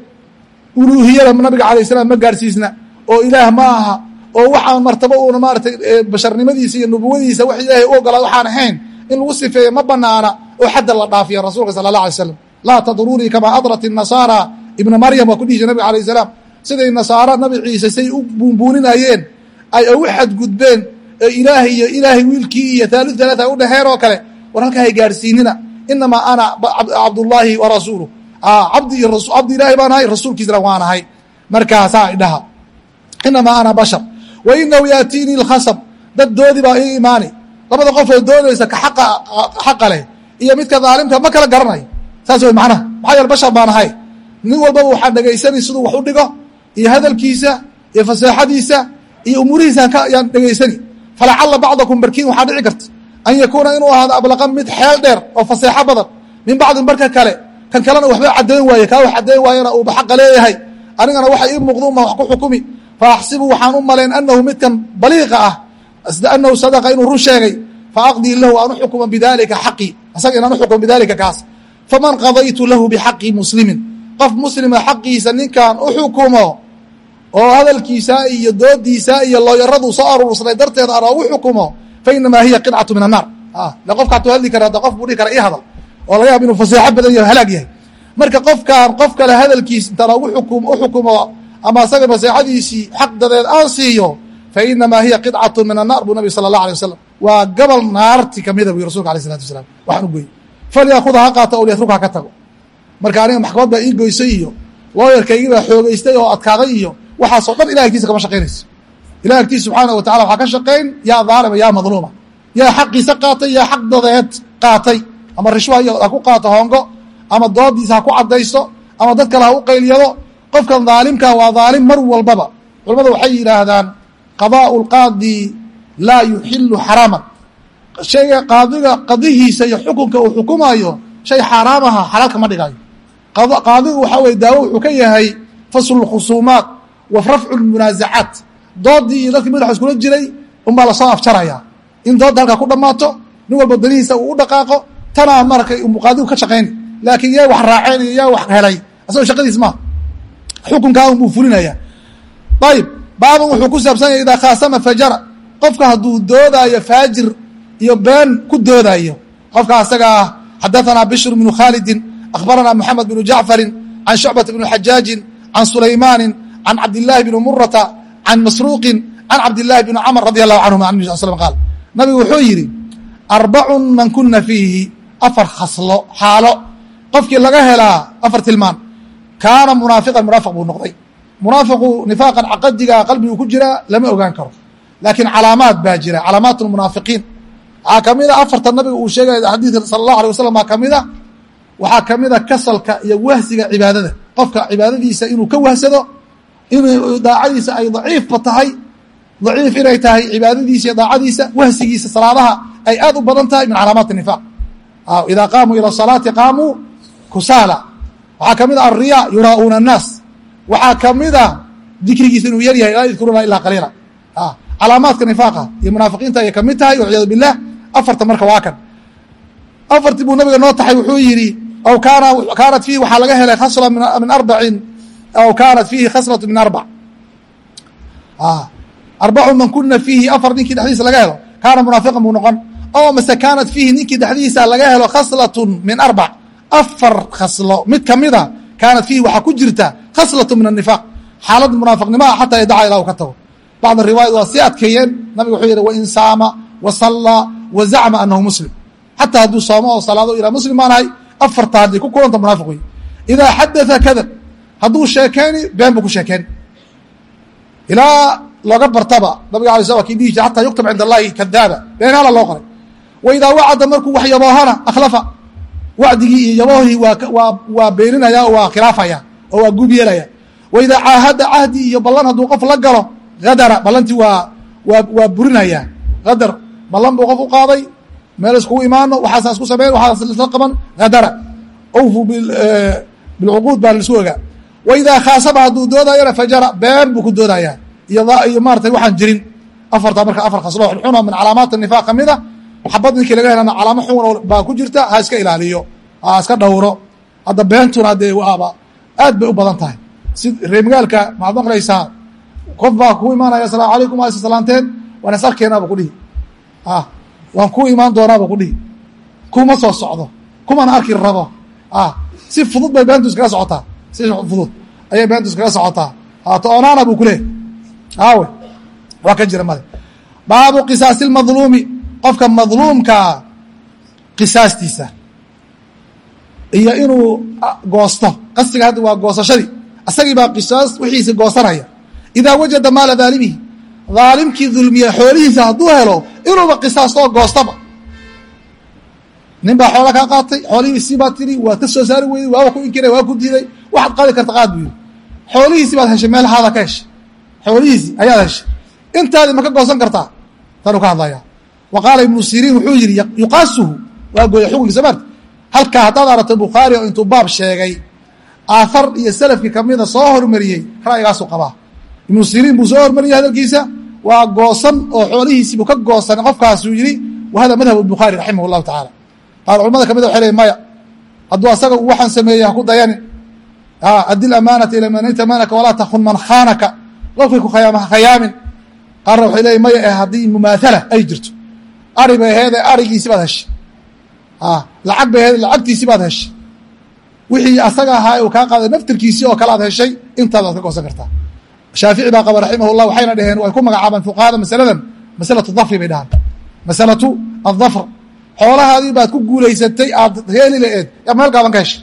Speaker 1: uluuhiyada nabiga calayh salaam ma gaarsiisna oo ilaah ma aha oo waxaan martabo uuna maaratay basharnimadiisa iyo nubuwadiisa wax ilaahay u ogolaa waxaan ahayn in lagu sifeeyo ma banaana oo xadda la dhaafiya rasuulka sala allah alay slam laa tadruunii kamaa adrat inasaara ibna maryam waa ku dhihi nabiga alayh salaam siday nasaara nabi ciise say u buunbuuninayeen ay ugu xadgudbeen ee ilaahay iyo ilaahay wiilkii iyo thaalid thalaata u dhexeen oo kale war halkaa hay inamaa ana cabdullaahi wa rasuuluh. Cabdi iyo cabdi ilaahay baan ahay rasuulkiisna waan ahay. Markaasaa idhaha inamaa ana bashar wa inahu yaatiinii lkhasab dad doodi baa ii imaani labada qofoo doodaysa ka aqa xaqa leh iyo midka daalimka ma kala garanayo saas way macnaha maxaa yeele bashar baan ahay nin walbaba waxaa dhegaysanay siduu wax u dhigo iyo hadalkiisa iyo faseexadiisa iyo umuurihiisa yaan dhegaysani falacala bacdakum barkiin waxaa dhici karta an yakuuna inuu ahaado ablaqan mid xeel dheer oo faseexo badan min bacdin barka kale kan kalena waxba caddayn waaye kaa wax caddayn waayana uuba xaqa leeyahay anigana waxa ii muuqda uma wax ku xukumi fa axsibu waxaan u malayn anahu midkan baliiqa ah anahu sadaqa inuu run sheegay faaqdii lahu aan u bidalika xaqii isaga inaan u xukumo bidalika kaas faman qadaytu lahu bixaqi muslimin qof muslima xaqiisa ninkan u oo hadalkiisa iyo doodiisa iyo looyaradu soo aruursnay darteed aan ogu xukumo fainamaa hiya qidcatu min annaar le qofka hatuu hadli kara hadda qof buu dhihi kara ii hadal oo laga yaaba inuu faseexo badan yaho halaag yahay marka qofkaan qof kale hadalkiis intaan ukum u xukumo ama asaga faseexadiisii xaq dadeed aan siiyo fainamaa hiya qidcatu min annaar buu nabig sala allah alay wasalam waa gobol naarti kamida bu rasulka alay isalatu wasalaam. Waxaan u goyey falyakuda ha qaata o lyatruka ka tago. Marka aniga maxkamad baa ii goysay iyo looyarkaygii baa xoogeystay oo adkaaday iyo waxaasoo dhan ilah agtiisa kama shaqaynayso. Ilah agtiisa subxaana wa tacala waxaa ka shaqayn yaa dhaalima yaa madluuma. Yaa xaqiisa qaatay yaa xaq dadeed qaatay. Ama rishwa ha ku qaato hongo ama doodiisa ha ku caddayso ama dad kale ha u qayliyado qofkan dhaalimka waa dhaalim mar walbaba. Culamadu waxay yidhaahdaan qadaau lqaadi laa yuxilu xaraaman. Shayga qaadiga qadihiisa iyo xukunka uu xukumaayo shay xaaraamaha xalaal kama dhigayo qaadigu waxaa weye daawo wuxuu ka yahay faslu lkhusuumaat wa rafcu lmunaasacaat doodii iyo dadkii madaxa iskula jiray unbaa la soo afjaraya. In doodda halkaa ku dhammaato nin walba danihiisa uu u dhaqaaqo tanaa markay qaadigu ka shaqayni laakiin yaa wax raaceen iyo yaa wax helay. Asagoo shaqadiis maaha xukunkaa unbuu fulinaya. Ayib baaban wuxuu ku saabsan yahay idaa khaasama fajara. Qofka hadduu doodaayo faajir iyo been ku doodaayo qofka asaga ah xadaثanaa bishr bnu khaalidin akhbaranaa moxamed bnu jacfarin can shucbata bni xajaajin can sulaymaani can cabdillaahi bni murata can masruuqin can cabdillaahi bni camr radi allahu canhum an slm qaal. Nabigu wuxuu yidhi arbacun man kuna fiihi afar khaslo xaalo. Qofkii laga helaa afar tilmaan kaana munaafiqan munaafiq buu noqday. Munaafiqu nifaaqan caqadiga qalbigu ku jira lama ogaan karo. Laakiin calaamaad baa jira calaamaat munaafiqiin. Waxaa kamida afarta nabiga uu sheegay xadiidka sala allahu alay wasalam baa kamida waxaa kamida kasalka iyo wahsiga cibaadada. Qofka cibaadadiisa inuu ka wahsado inuu daacadiisa ay daciifba tahay daciif inay tahay cibaadadiisa iyo daacadiisa wahsigiisa salaadaha ay aad u badan tahay min calaamaati nifaaq idaa qaamuu ila salaati qaamuu kusaala waxaa ka mid a alriya yuraa'uuna annaas. Waxaa kamida dikrigiisa inuu yar yahay laa yadkuruuna ilaa qaliila. Calaamaadka nifaaqa iyo munaafiqiinta ayay ka mid tahay walciyaadu bilah afarta marka waa kan. Afartii buu nabiga noo taxay wuxuu yidhi aw kaana kaanat fiihi waxaa laga helay khasla min arbacin aw kaanat fiihi khaslatu min arbac. Arbacu man kuna fiihi afar ninkii dhexdiisa laga helo kaana munaafiqan buu noqon. Oo mase kaanat fiihi ninkii dhexdiisa laga helo khaslatun min arbac afar khaslo. Mid kamida kaanat fiihi waxaa ku jirta khaslatu min anifaaq xaalad munaafiqnimaa xataa yadaca ilaa u ka tago. Bacd riwaayat waa sii adkeeyeen. Nabiga wuxuu yidhi wain saama wa sallaa wa zacma anahu muslim. Xataa hadduu soomo oo salaado ilaa muslim baan ahay afarta hadday ku kulanta munaafiq wey idaa xadaa kadab hadduu sheekeyni been buu ku sheekeen ilaa looga bartaba nabiga alay sl kii dhihi jir xataa yuktab cinda allahi kadaaba beenaala loo qoray. Wa idaa wacada markuu wax yaboohana akhlafa wacdigii iyo yaboohii waa beeninaya oo waa khilaafaya oo waa gub yeelaya. Wa idaa caahada cahdi iyo ballan hadduu qof la galo hadara ballantii waa waa burinaya. Hadar ballan buu qof u qaaday meel iskugu imaano waxaasa isku sameyn waxaas isla qaban hadara awfu bilcuquud baa laisu ogaa. Wa idaa khaasaba hadduu doodayana fajara been buu ku doodaya. Iyo iyo maaratay waxaan jirin. Afarta marka afar khaslo xunxuna min calaamaat nifaaq ka mid a xabad ninkii laga helana calaamo xun baa ku jirta ha iska ilaaliyo ha iska dhowro. Hadda beentuna dee waaba aad bay u badan tahay. Si reemagaalka maxaad maqlaysaa? Qof baa ku imaanaya asalaamu calaykum waa salaanteen. Waan is arkeenaaba kudhihi waan ku imaan doonaaba kudhihi kuma soo socdo. Kumana arki rabo. Si fudud bay beentu iskaga socotaa. Si fudud ayay beentu iskaga socotaa. Toonaana buu kuleehay aawe waa ka jira male. Baabu qisaasi lmadluumi qofka madluumkaa qisaastiisa iyo inuu goosto. Qasiga hadda waa goosashadii. Asagii baa qisaas wixiisi goosanaya idaa wajada maala daalimihi daalimkii dulmiye xoolihiisa hadduu helo inuuba qisaastoo goostaba. Nin baa xoola kaa qaatay xoolihiisii baad tidhi waad ka soo saari weyday waaba ku inkiray waa ku diiday. Waxaad qaadi karta qaad buu yidhi. Xoolihiisii baad heshay meel haada ka heshay. Xoolihiisii ayaad heshay. Intaadii ma ka goosan kartaa? Tanuu ka hadlaya wa qaala ibnu siriin wuxuu yidhi yuqaasuhu. Waa gooya xukunkiisa maarta halkaa haddaad aragto bukhaari oo intuu baab sheegay aahar iyo salafkii kamida soo hormariyey ra'yigaasuu qabaa. Ibnu siriin buu soo hormariyey hadalkiisa waa goosan oo xoolihiisiibuu ka goosan qofkaasuu yidhi wa hada madhab bukhaari raximah llahu tacaala. Qaar culamada ka mid waxay leeyiin maya hadduu asaga uu waxaan sameeyey ha ku dayanin addi amaanata ila man itamanaka walaa takun man khaanaka. Qofkii ku khayaamin. Qaarna waxay leeyiin maya eh ay jirto ari bay aheede arigiisi baad heshay. Lacag bay aheede lacagtiisi baad heshay. Wixii asaga ahaa uu kaa qaaday naftirkiisii oo kale aad heshay intaad waad ka goosan kartaa. Shaafici baa qaba raximah llah waxayna dhaheen way ku magacaabaan fuqahada masaladan masalatu dafri bay dhahaan. Masalatu adafr xoolahaadii baad ku guulaysatay aad heeli laeed meel gaaban ka heshay.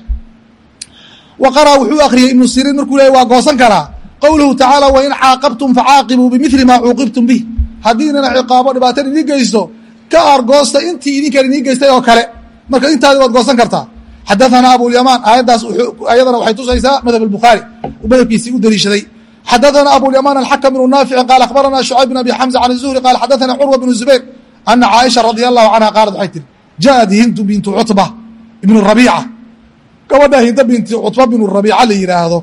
Speaker 1: Wa qaraa wuxuu akriyey ibnu siriin markuu leey waa goosan karaa. Qowluhu tacaala wain caaqabtum facaaqibuu bimili maa cuuqibtum bih haddiinana ciqaabo dhibaatan idin geysto ka aargoosta intii idinkan idiin geystay oo kale. Marka intaadi waad goosan kartaa. Xadaanaa abulyamaan aayaddaas ayadana waxay tusaysaa madhab bukhaari madhabkiisii u deliishaday. Xadaana abulyamaan alxakam bnu naaficin qaala akhbaranaa shucayb bin abi xamza can zuhri qaala xadaanaa curwa bnu zubayr ana caaisha radia allahu canha qaalad waxay tihi jaaad hindu bintu cutba ibnu rabiica. Gabadha hinda binti cutba binu rabiica la yidhaahdo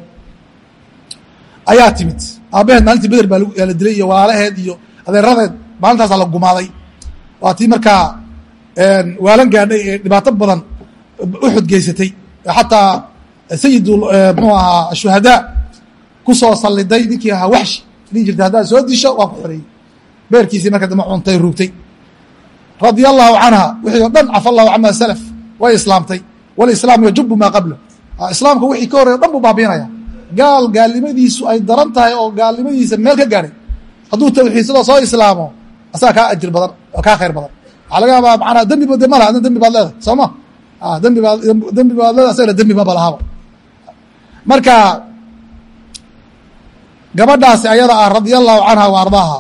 Speaker 1: ayaa timid. Aabbaheed maalintii beder baa la dilay iyo walaalaheed iyo adeeradeed maalintaasaa la gumaaday waa tii markaa waalan gaadhay ee dhibaato badan uxud geysatay. Xataa sayid mxuu ahaa ashuhadaa ku soo salliday ninkii ahaa waxshi dhihi jirtay haddaad soo disho waa ku xoreeyey. Beerkiisii marka dambe cuntay ruugtay. Radia allahu canha wixii oo dhan cafa allahu cama salaf way islaamtay. Walislaam yajubu maa qabla. Islaamka wixii ka horey o dhan buu baabiinaya. Gaal gaalnimadiisu ay daran tahay oo gaalnimadiisa meel ka gaadhay. Hadduu tawxiidsado soo islaamo asaga kaa ajir badan oo kaa khayr badan. Waxaa laga yaabaa manaa dembiba de mala adna dembi baad leedahay soo ma? Dembi baad dembi baad leedahay asagana dembi maba lahaaba marka gabadhaasi ayada ah radia allahu canha wa ardaaha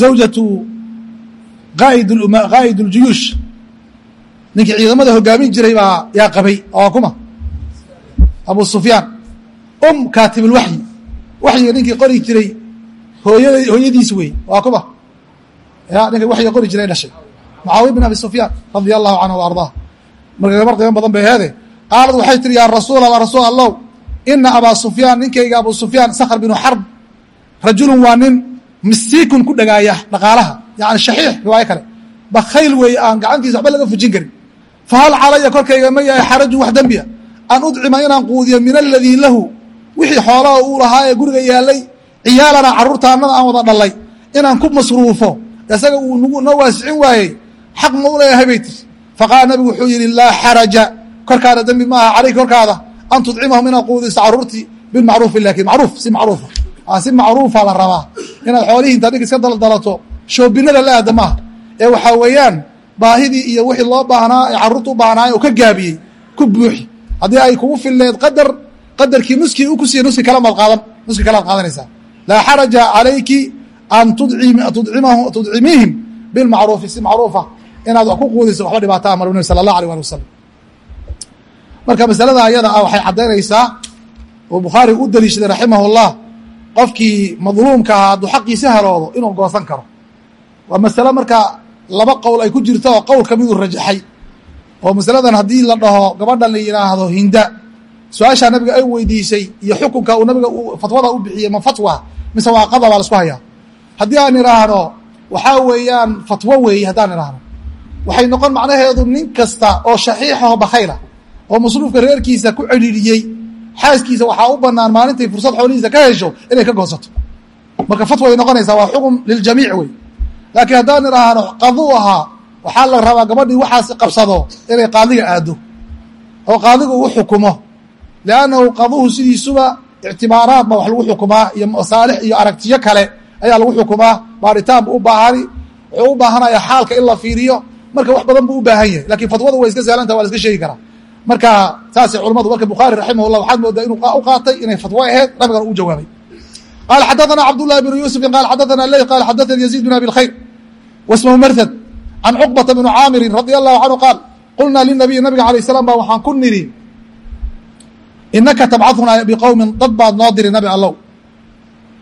Speaker 1: zawjatu qaa'id qaa'id اljuyuush ninkii ciidamada hogaamin jiray baa yaa qabay oo kuma? Abu sufyaan um kaatib اlwaxyi waxyiga ninkii qori jiray hooyada hooyadiis wey. Waa kuma ya ninka waxyiga qori jiray dhashay. Mucaawiya bin abi sufyaan radia allahu canhu wa ardaah. Marka gabar qiimo badan bay aheede qaalad waxay tihi yaa rasuul allah rasuul allow ina abaa sufyaan ninkayga abu sufyaan sakhr binu xarb rajulun waa nin mistiikun ku dhagaaya dhaqaalaha. Yani shaxiix riwaayo kale. Bakhayl weeye aan gacantiisa waxba laga fujin karin. Fahal calaya korkayga ma yahay xarajun wax dembiya an udcima inaan quudiyo min aladii lahu wixii xoolaha uu lahaa ee guriga yaalay ciyaalana carruurtaanada aan wada dhalay inaan ku masruufo isaga uu noo waasicin waayey xaq ma u leeyahay bay tiri faqaala nabigu wuxuu yidhi laa xaraja korkaada dembi maaha calayk korkaada an tudcimahum inaad quudiso carruurtii bilmacruufi laakin macruuf si macruufa si macruufa la rabaa inaad xoolihii intaad dhig iska daldalato shoobinada la aada maaha ee waxaa weeyaan baahidii iyo wixii loo baahnaa ee carruurta u oo ka gaabiyey ku buuxi. Haddii ay kugu filneed qadar qadarkii nuskii u ku nuski kala maad qaadan nuski kalaad qaadanaysaa laa xaraja calayki an tudcimiihim bilmacruufi. Si macruufa inaad wax ku quudayso waxba dhibaataa mar nabi sala allah alيh ali wasalam marka masalada ayada ah waxay caddaynaysaa oo bukhaari u daliishaday raximah اllah qofkii madluumka ahaa hadduu xaqiisa haloodo inuu goosan karo. Waa masale marka laba qowl ay ku jirto oo qowl kamiduu rajaxay. Oo masaladan haddii la dhaho gabadha la yidhaahdo hinda su'aashaa nabiga ay weydiisay iyo xukunka uu nabiga fatwada u bixiyey ma fatwa mise waa qada baa la isku hayaa? Haddii aan idhaahno waxaa weeyaan fatwo weeye haddaan idhaahno waxay noqon macnaheedu nin kasta oo shaxiixaho bakhayla oo masruufka reerkiisa ku cedhiiriyey xaaskiisa waxaa u banaan maalintay fursad xoolihiisa ka hesho inay ka goosato marka fatwa ay noqonaysaa waa xukun liljamiic wey laakiin haddaan idhaahno qaduu ahaa waxaa la rabaa gabadhii waxaas qabsado inay qaadiga aado oo qaadiga uu xukumo liannahu qaduhu sidiisuba ictibaaraad ba wax lagu xukumaa iyo masaalix iyo aragtiyo kale ayaa lagu xukumaa baaritaan bu u baahani wuxuu u baahanaya xaalka in la fiiriyo marka wax badan buu u baahan yahay lakin fatwadu way iska saalanta waa la iska sheegi karaa marka saasay culamadu marka bukhaari raximahullah waxaad moodaa inuu u qaatay inay fatwo aheyd nabigana u jawaabay qaala xadaثana cabdullahi bnu yuusufin qala xadaثana ley qala xadaثani yaziid bn abi اlkhayr wasmhu mrhad can cuqbata bni caamirin radi allahu canhu qaal qulnaa linabiy nabiga alayh salam ba waxaan ku nidhi inaka tabcahunaa biqowmin dad baad noo diri nabi allow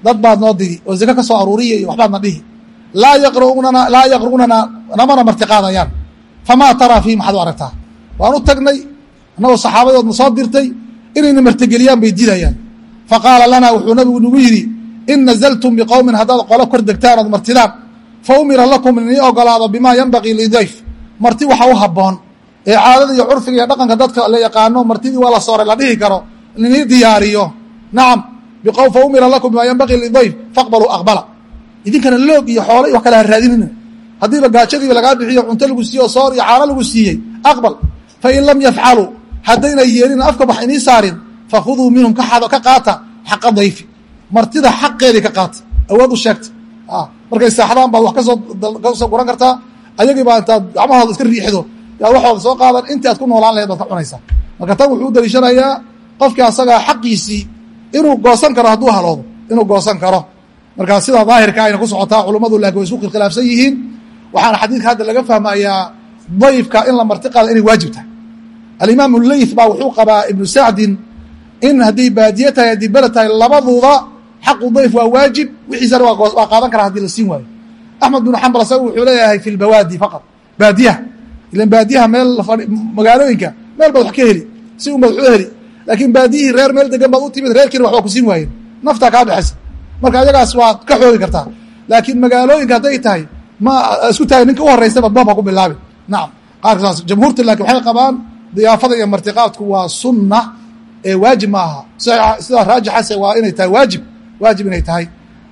Speaker 1: dad baad noo diri oo zake ka soo aruuriya iyo waxbaadna dhihi laa yaqrunana laa yaqru'nana namana marti qaadayaan famaa taraa fiihi maxaad u aragtaa waan u tagnay annagoo saxaabadoodna soo dirtay inayna martigeliyaan bay didayaan faqaala lanaa wuxuu nabigu nagu yidhi in nazaltum biqowmin haddaad qolo kor degtaan ood martidaan fa umira lakum inii ogolaado bimaa yanbagii lidayf marti waxa u habboon ee caadada iyo curfiga iyo dhaqanka dadka la yaqaano martidii waa la sooray la dhihi karo inii diyaariyo. Nacam fa umira lakum bimaa yanbagii lidayf faqbaluu aqbala. Idinkana loog iyo xoolo iyo wax kale ha raadinina haddiiba gaajadiiba lagaa bixiyo cunto lagu siiye oo soor iyo caano lagu siiyey aqbal. Fain lam yafcaluu haddayna yeelin afka bax inii saarin fakhuduu minhum ka qaata xaqa dayfi. Martida xaqeedii ka qaata. Awood u sheegta. Markay saaxdaan baad wax ka soo guran kartaa ayagii baa intaad gacmahooda iska riixido yaad waxooda soo qaadan intii aad ku noolaan lahayd baad ka cunaysaa marka tan wuxuu u daliishanayaa qofkii asagaa xaqiisii inuu goosan karo hadduu haloodo inuu goosan karo. Markaa sidaa daahirka ayna ku socotaa culummadu laakin way isku khilaafsan yihiin. Waxaana xadiidka hadda laga fahmayaa dayfka in la marti qaado inay waajib tahay. Alimaam leyth baa wuxuu qabaa ibnu sacdin in haddii baadiye tahay haddii beled tahay labaduba xaqu dayf waa waajib wixiisana waa qaadan karaa haddii la siin waayo. Axmed binu xambal asaga wuxuu leeyahay fi lbawaadi faqad baadiyaha ilan baadiyaha meel magaalooyinka meel baad wax ka heli si un baad wax u heli. Laakiin baadiyihii reer meel degan baad u timid reerkiina waxbaa ku siin waayeen. Naftaa kaa baxaysa. Marka ayagaas waad ka xoogi kartaa. Laakiin magaalooyinka hadday tahay ma isku tahay ninka u horeysaba boob ha ku bilaabi. Nacam qaarkasaas jamhuurta laakiin waxay qabaan diyaafada iyo martiqaadku waa sunna ee waajib ma aha. Sidaa raajixase waa inay tahay waajib waajib inay tahay.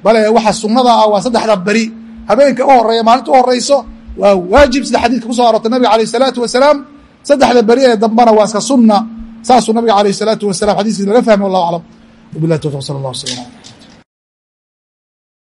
Speaker 1: Bale waxa sunnada ah waa saddexda beri. Habeenka u horreeya maalinta u horeyso waa waajib sida xadiidka kusoo aroortay nabiga alayh الsalaatu wasalaam saddexda beri ee dambana waa iska sunna saasuu nabiga alayh الsalaatu wasalam xadiiskii laga fahmay wallah aclam wabilah tawfiq sal اllah wslam